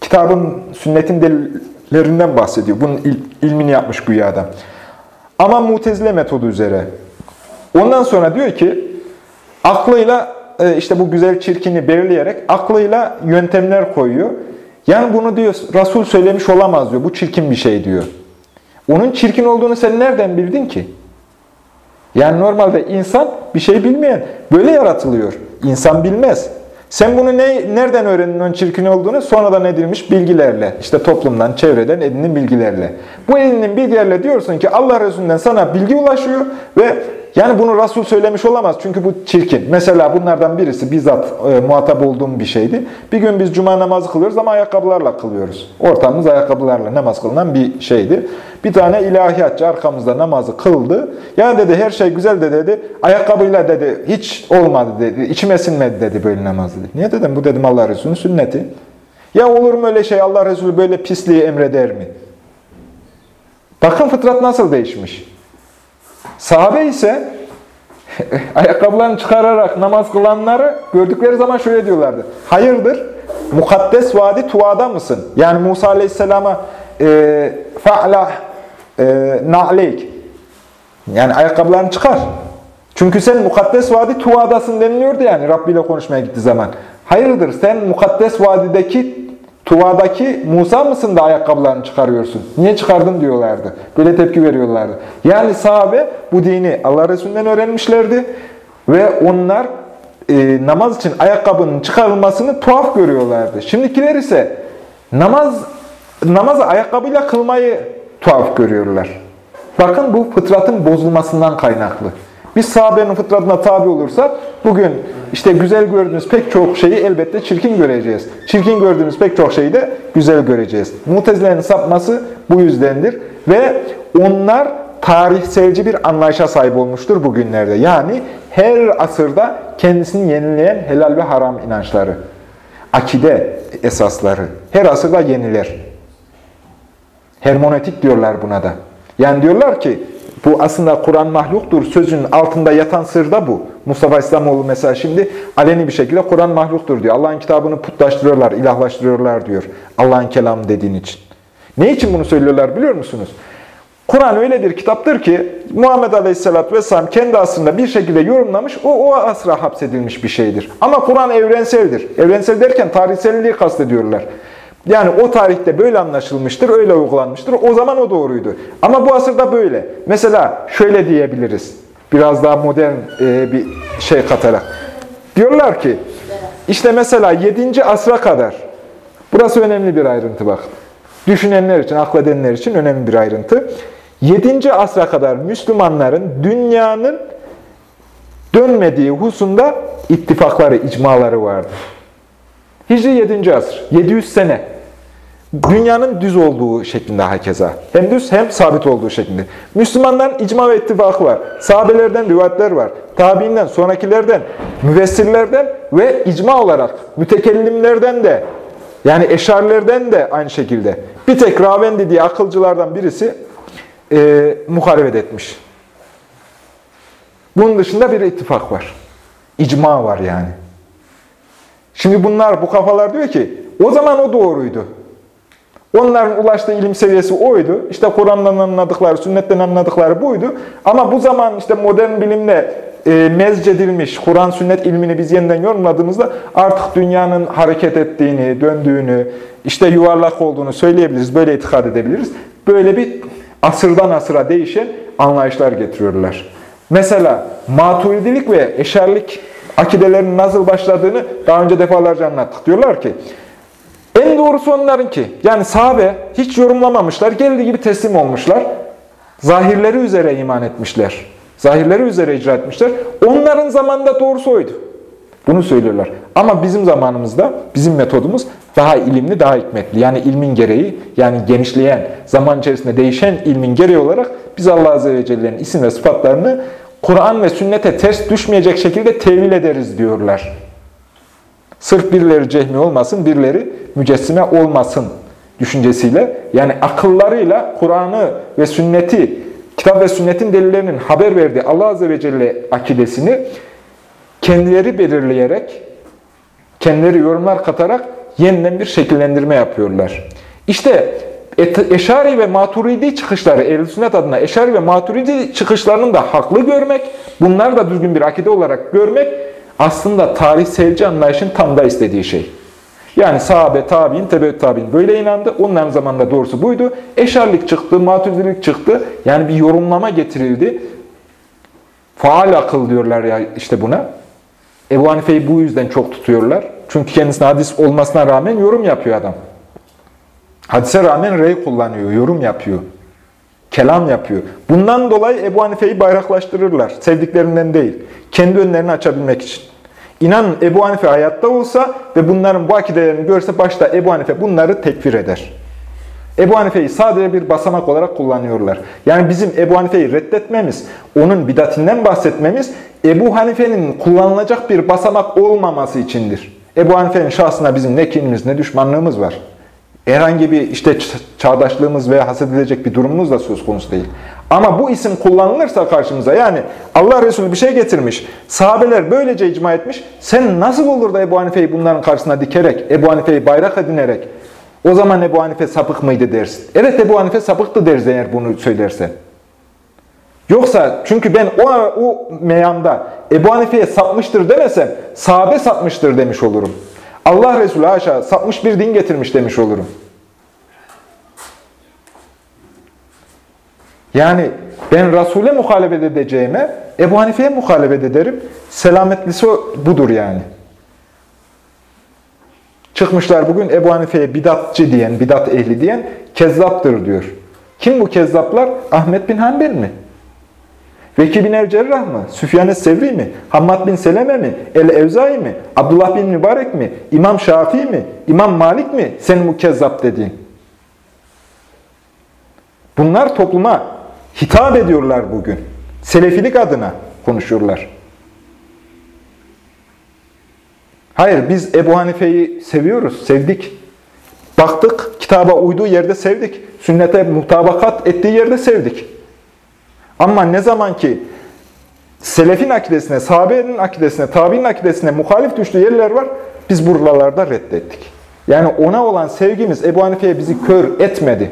kitabın, sünnetin delillerinden bahsediyor. Bunun il, ilmini yapmış güya adam. Ama mutezile metodu üzere. Ondan sonra diyor ki, aklıyla e, işte bu güzel çirkini belirleyerek aklıyla yöntemler koyuyor. Yani bunu diyor Resul söylemiş olamaz diyor. Bu çirkin bir şey diyor. Onun çirkin olduğunu sen nereden bildin ki? Yani normalde insan bir şey bilmeyen böyle yaratılıyor. İnsan bilmez. Sen bunu ne, nereden öğrendin onun çirkin olduğunu? Sonradan edilmiş bilgilerle. işte toplumdan, çevreden edinin bilgilerle. Bu edinin bilgilerle diyorsun ki Allah Resulü'nden sana bilgi ulaşıyor ve Yani bunu Resul söylemiş olamaz çünkü bu çirkin. Mesela bunlardan birisi bizzat e, muhatap olduğum bir şeydi. Bir gün biz cuma namazı kılıyoruz ama ayakkabılarla kılıyoruz. Ortamımız ayakkabılarla namaz kılınan bir şeydi. Bir tane ilahiyatçı arkamızda namazı kıldı. Ya dedi her şey güzel de dedi. Ayakkabıyla dedi hiç olmadı dedi. İçime sinmedi dedi böyle namaz dedi. Niye dedim bu dedim Allah Resulü'nün sünneti. Ya olur mu öyle şey Allah Resulü böyle pisliği emreder mi? Bakın fıtrat nasıl değişmiş. Sahabe ise ayakkabılarını çıkararak namaz kılanları gördükleri zaman şöyle diyorlardı. Hayırdır? Mukaddes vadi Tuva'da mısın? Yani Musa Aleyhisselam'a e, fa'la e, na'leyk yani ayakkabılarını çıkar. Çünkü sen mukaddes vadi Tuva'dasın deniliyordu yani Rabbi ile konuşmaya gittiği zaman. Hayırdır sen mukaddes vadideki Tuva'daki Musa mısın da ayakkabılarını çıkarıyorsun? Niye çıkardın diyorlardı. Böyle tepki veriyorlardı. Yani sahabe bu dini Allah Resulü'nden öğrenmişlerdi. Ve onlar e, namaz için ayakkabının çıkarılmasını tuhaf görüyorlardı. Şimdikiler ise namaz namazı ayakkabıyla kılmayı tuhaf görüyorlar. Bakın bu fıtratın bozulmasından kaynaklı. Biz sahabenin fıtratına tabi olursak bugün işte güzel gördüğümüz pek çok şeyi elbette çirkin göreceğiz. Çirkin gördüğümüz pek çok şeyi de güzel göreceğiz. Mutezilerin sapması bu yüzdendir. Ve onlar tarihselci bir anlayışa sahip olmuştur bugünlerde. Yani her asırda kendisini yenileyen helal ve haram inançları, akide esasları her asırda yeniler. Hermonetik diyorlar buna da. Yani diyorlar ki bu aslında Kur'an mahluktur sözünün altında yatan sır da bu. Mustafa İslamoğlu mesela şimdi aleni bir şekilde Kur'an mahluktur diyor. Allah'ın kitabını putlaştırıyorlar, ilahlaştırıyorlar diyor. Allah'ın kelamı dediğin için. Ne için bunu söylüyorlar biliyor musunuz? Kur'an öyle bir kitaptır ki Muhammed Aleyhisselatü Vesselam kendi asrında bir şekilde yorumlamış, o o asra hapsedilmiş bir şeydir. Ama Kur'an evrenseldir. Evrensel derken tarihselliği kastediyorlar. Yani o tarihte böyle anlaşılmıştır, öyle uygulanmıştır. O zaman o doğruydu. Ama bu asırda böyle. Mesela şöyle diyebiliriz. Biraz daha modern e, bir şey katarak. Diyorlar ki, işte mesela 7. asra kadar, burası önemli bir ayrıntı bak. Düşünenler için, akledenler için önemli bir ayrıntı. 7. asra kadar Müslümanların dünyanın dönmediği husunda ittifakları, icmaları vardı. Hicri 7. asır, 700 sene. Dünyanın düz olduğu şeklinde hakeza. Hem düz hem sabit olduğu şeklinde. Müslümanların icma ve ittifakı var. Sahabelerden rivayetler var. Tabiinden, sonrakilerden, müvessirlerden ve icma olarak mütekellimlerden de yani eşarilerden de aynı şekilde. Bir tek Ravendi diye akılcılardan birisi e, muhalefet etmiş. Bunun dışında bir ittifak var. İcma var yani. Şimdi bunlar, bu kafalar diyor ki, o zaman o doğruydu. Onların ulaştığı ilim seviyesi oydu. İşte Kur'an'dan anladıkları, sünnetten anladıkları buydu. Ama bu zaman işte modern bilimle e, mezcedilmiş Kur'an sünnet ilmini biz yeniden yorumladığımızda artık dünyanın hareket ettiğini, döndüğünü, işte yuvarlak olduğunu söyleyebiliriz. Böyle itikad edebiliriz. Böyle bir asırdan asıra değişen anlayışlar getiriyorlar. Mesela maturidilik ve eşerlik akidelerinin nasıl başladığını daha önce defalarca anlattık. Diyorlar ki, en doğrusu onlarınki. Yani sahabe hiç yorumlamamışlar, geldiği gibi teslim olmuşlar. Zahirleri üzere iman etmişler. Zahirleri üzere icra etmişler. Onların zamanında doğrusu oydu. Bunu söylüyorlar. Ama bizim zamanımızda, bizim metodumuz daha ilimli, daha hikmetli. Yani ilmin gereği, yani genişleyen, zaman içerisinde değişen ilmin gereği olarak biz Allah Azze ve Celle'nin isim ve sıfatlarını Kur'an ve sünnete ters düşmeyecek şekilde tevil ederiz diyorlar. Sırf birileri cehmi olmasın, birileri mücessime olmasın düşüncesiyle, yani akıllarıyla Kur'an'ı ve sünneti, kitap ve sünnetin delillerinin haber verdiği Allah Azze ve Celle akidesini kendileri belirleyerek, kendileri yorumlar katarak yeniden bir şekillendirme yapıyorlar. İşte Eşari ve Maturidi çıkışları, ehl sünnet adına Eşari ve Maturidi çıkışlarının da haklı görmek, bunlar da düzgün bir akide olarak görmek aslında tarihselci anlayışın tam da istediği şey. Yani sahabe, tabi'in, tebeut tabi'in böyle inandı. Onların zamanında doğrusu buydu. Eşarlik çıktı, maturidilik çıktı. Yani bir yorumlama getirildi. Faal akıl diyorlar ya işte buna. Ebu Hanife'yi bu yüzden çok tutuyorlar. Çünkü kendisine hadis olmasına rağmen yorum yapıyor adam. Hadise rağmen rey kullanıyor, yorum yapıyor. Kelam yapıyor. Bundan dolayı Ebu Hanife'yi bayraklaştırırlar. Sevdiklerinden değil. Kendi önlerini açabilmek için. İnanın Ebu Hanife hayatta olsa ve bunların bu akidelerini görse başta Ebu Hanife bunları tekfir eder. Ebu Hanife'yi sadece bir basamak olarak kullanıyorlar. Yani bizim Ebu Hanife'yi reddetmemiz, onun bidatinden bahsetmemiz, Ebu Hanife'nin kullanılacak bir basamak olmaması içindir. Ebu Hanife'nin şahsına bizim ne kinimiz ne düşmanlığımız var. Herhangi bir işte çağdaşlığımız veya hasedilecek bir durumumuz da söz konusu değil. Ama bu isim kullanılırsa karşımıza yani Allah Resulü bir şey getirmiş, sahabeler böylece icma etmiş, sen nasıl olur da Ebu Hanife'yi bunların karşısına dikerek, Ebu Hanife'yi bayrak edinerek, o zaman Ebu Hanife sapık mıydı dersin. Evet Ebu Hanife sapıktı deriz eğer bunu söylerse. Yoksa çünkü ben o, o meyanda Ebu Hanife'ye sapmıştır demesem, sahabe sapmıştır demiş olurum. Allah Resulü haşa sapmış bir din getirmiş demiş olurum. Yani ben Resul'e muhalefet edeceğime Ebu Hanife'ye muhalefet ederim. Selametlisi budur yani. Çıkmışlar bugün Ebu Hanife'ye bidatçı diyen, bidat ehli diyen kezzaptır diyor. Kim bu kezzaplar? Ahmet bin Hanbel mi? Veki bin Evcerrah mı? Süfyan-ı Sevri mi? Hammad bin Seleme mi? El-Evzai mi? Abdullah bin Mübarek mi? İmam Şafii mi? İmam Malik mi? Senin bu kezzap dediğin. Bunlar topluma hitap ediyorlar bugün. Selefilik adına konuşuyorlar. Hayır, biz Ebu Hanife'yi seviyoruz, sevdik. Baktık, kitaba uyduğu yerde sevdik. Sünnete mutabakat ettiği yerde sevdik. Ama ne zaman ki selefin akidesine, sahabenin akidesine, tabi'nin akidesine muhalif düştüğü yerler var, biz buralarda reddettik. Yani ona olan sevgimiz Ebu Hanife'ye bizi kör etmedi.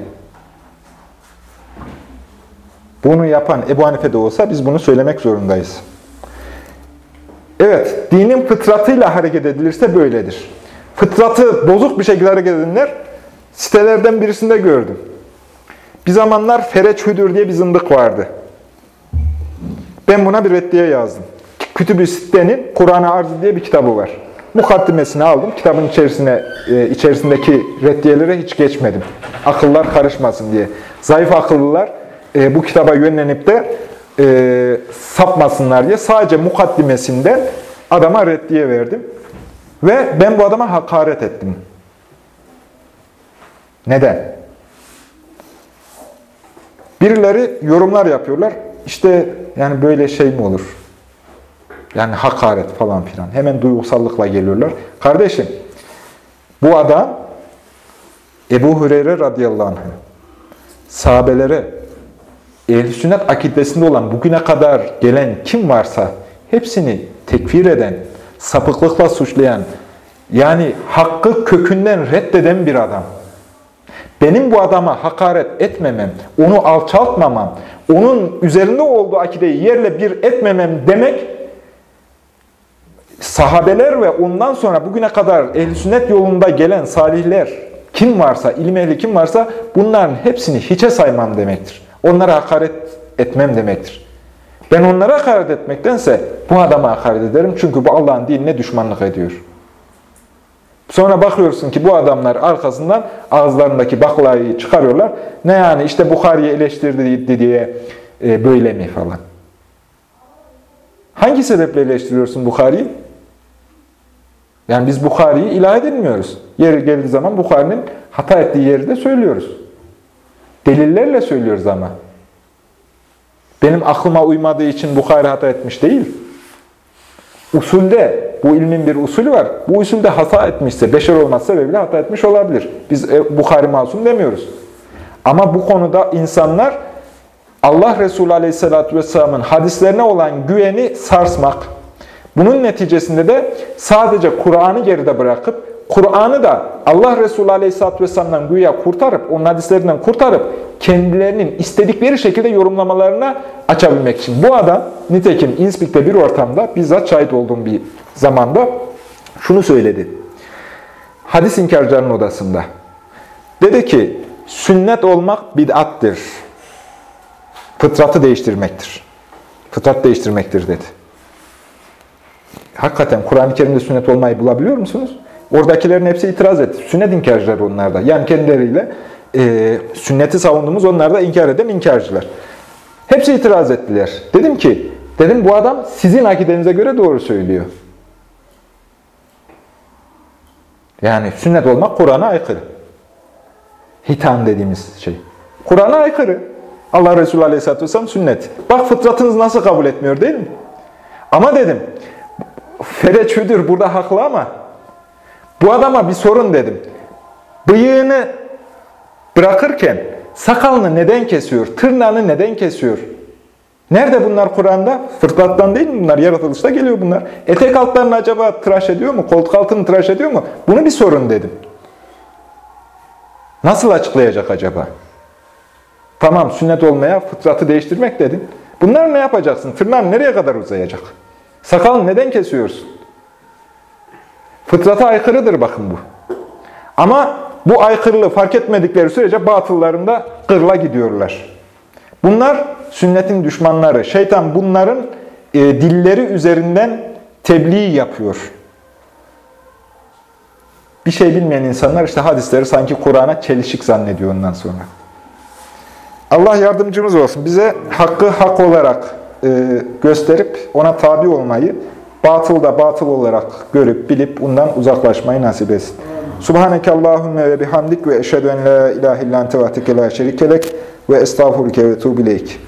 Bunu yapan Ebu Hanife de olsa biz bunu söylemek zorundayız. Evet, dinin fıtratıyla hareket edilirse böyledir. Fıtratı bozuk bir şekilde hareket edenler sitelerden birisinde gördüm. Bir zamanlar Fereç Hüdür diye bir zındık vardı. Ben buna bir reddiye yazdım. Kütüb-i Sitte'nin Kur'an-ı Arz diye bir kitabı var. Mukaddimesini aldım. Kitabın içerisine, e, içerisindeki reddiyelere hiç geçmedim. Akıllar karışmasın diye. Zayıf akıllılar e, bu kitaba yönlenip de e, sapmasınlar diye sadece mukaddimesinden adama reddiye verdim. Ve ben bu adama hakaret ettim. Neden? Birileri yorumlar yapıyorlar. İşte yani böyle şey mi olur? Yani hakaret falan filan. Hemen duygusallıkla geliyorlar. Kardeşim, bu adam Ebu Hureyre radıyallahu anh sahabelere ehl sünnet akidesinde olan bugüne kadar gelen kim varsa hepsini tekfir eden, sapıklıkla suçlayan, yani hakkı kökünden reddeden bir adam. Benim bu adama hakaret etmemem, onu alçaltmamam, onun üzerinde olduğu akideyi yerle bir etmemem demek, sahabeler ve ondan sonra bugüne kadar ehl sünnet yolunda gelen salihler, kim varsa, ilim ehli kim varsa bunların hepsini hiçe saymam demektir. Onlara hakaret etmem demektir. Ben onlara hakaret etmektense bu adama hakaret ederim. Çünkü bu Allah'ın dinine düşmanlık ediyor. Sonra bakıyorsun ki bu adamlar arkasından ağızlarındaki baklayı çıkarıyorlar. Ne yani işte Bukhari'yi eleştirdi diye e, böyle mi falan. Hangi sebeple eleştiriyorsun Bukhari'yi? Yani biz Bukhari'yi ilah edilmiyoruz. Yeri geldiği zaman Bukhari'nin hata ettiği yeri de söylüyoruz. Delillerle söylüyoruz ama. Benim aklıma uymadığı için Bukhari hata etmiş değil. Usulde, bu ilmin bir usulü var. Bu usulde hata etmişse, beşer olmaz sebebiyle hata etmiş olabilir. Biz e, Bukhari masum demiyoruz. Ama bu konuda insanlar Allah Resulü Aleyhisselatü Vesselam'ın hadislerine olan güveni sarsmak. Bunun neticesinde de sadece Kur'an'ı geride bırakıp Kur'an'ı da Allah Resulü Aleyhisselatü Vesselam'dan güya kurtarıp, onun hadislerinden kurtarıp kendilerinin istedikleri şekilde yorumlamalarına açabilmek için. Bu adam nitekim İnspik'te bir ortamda bizzat şahit olduğum bir zamanda şunu söyledi. Hadis inkarcılarının odasında. Dedi ki, sünnet olmak bid'attir. Fıtratı değiştirmektir. Fıtrat değiştirmektir dedi. Hakikaten Kur'an-ı Kerim'de sünnet olmayı bulabiliyor musunuz? Oradakilerin hepsi itiraz etti. Sünnet inkarcıları onlarda. Yani kendileriyle e, sünneti savunduğumuz onlar da inkar eden inkarcılar. Hepsi itiraz ettiler. Dedim ki, dedim bu adam sizin akidenize göre doğru söylüyor. Yani sünnet olmak Kur'an'a aykırı. Hitam dediğimiz şey. Kur'an'a aykırı. Allah Resulü Aleyhisselatü Vesselam sünnet. Bak fıtratınız nasıl kabul etmiyor değil mi? Ama dedim, Fereçhüdür burada haklı ama bu adama bir sorun dedim. Bıyığını bırakırken sakalını neden kesiyor? Tırnağını neden kesiyor? Nerede bunlar Kur'an'da? Fırtlattan değil mi bunlar? Yaratılışta geliyor bunlar. Etek altlarını acaba tıraş ediyor mu? Koltuk altını tıraş ediyor mu? Bunu bir sorun dedim. Nasıl açıklayacak acaba? Tamam sünnet olmaya fıtratı değiştirmek dedin. Bunlar ne yapacaksın? Tırnağın nereye kadar uzayacak? Sakalını neden kesiyorsun? Fıtrata aykırıdır bakın bu. Ama bu aykırılığı fark etmedikleri sürece batıllarında kırla gidiyorlar. Bunlar sünnetin düşmanları. Şeytan bunların e, dilleri üzerinden tebliğ yapıyor. Bir şey bilmeyen insanlar işte hadisleri sanki Kur'an'a çelişik zannediyor ondan sonra. Allah yardımcımız olsun. Bize hakkı hak olarak e, gösterip ona tabi olmayı, batıl da batıl olarak görüp, bilip ondan uzaklaşmayı nasip etsin. Subhaneke Allahümme ve bihamdik ve eşhedü en la ilahe illan tevatike la şerikelek ve estağfurke ve tuğbileyk.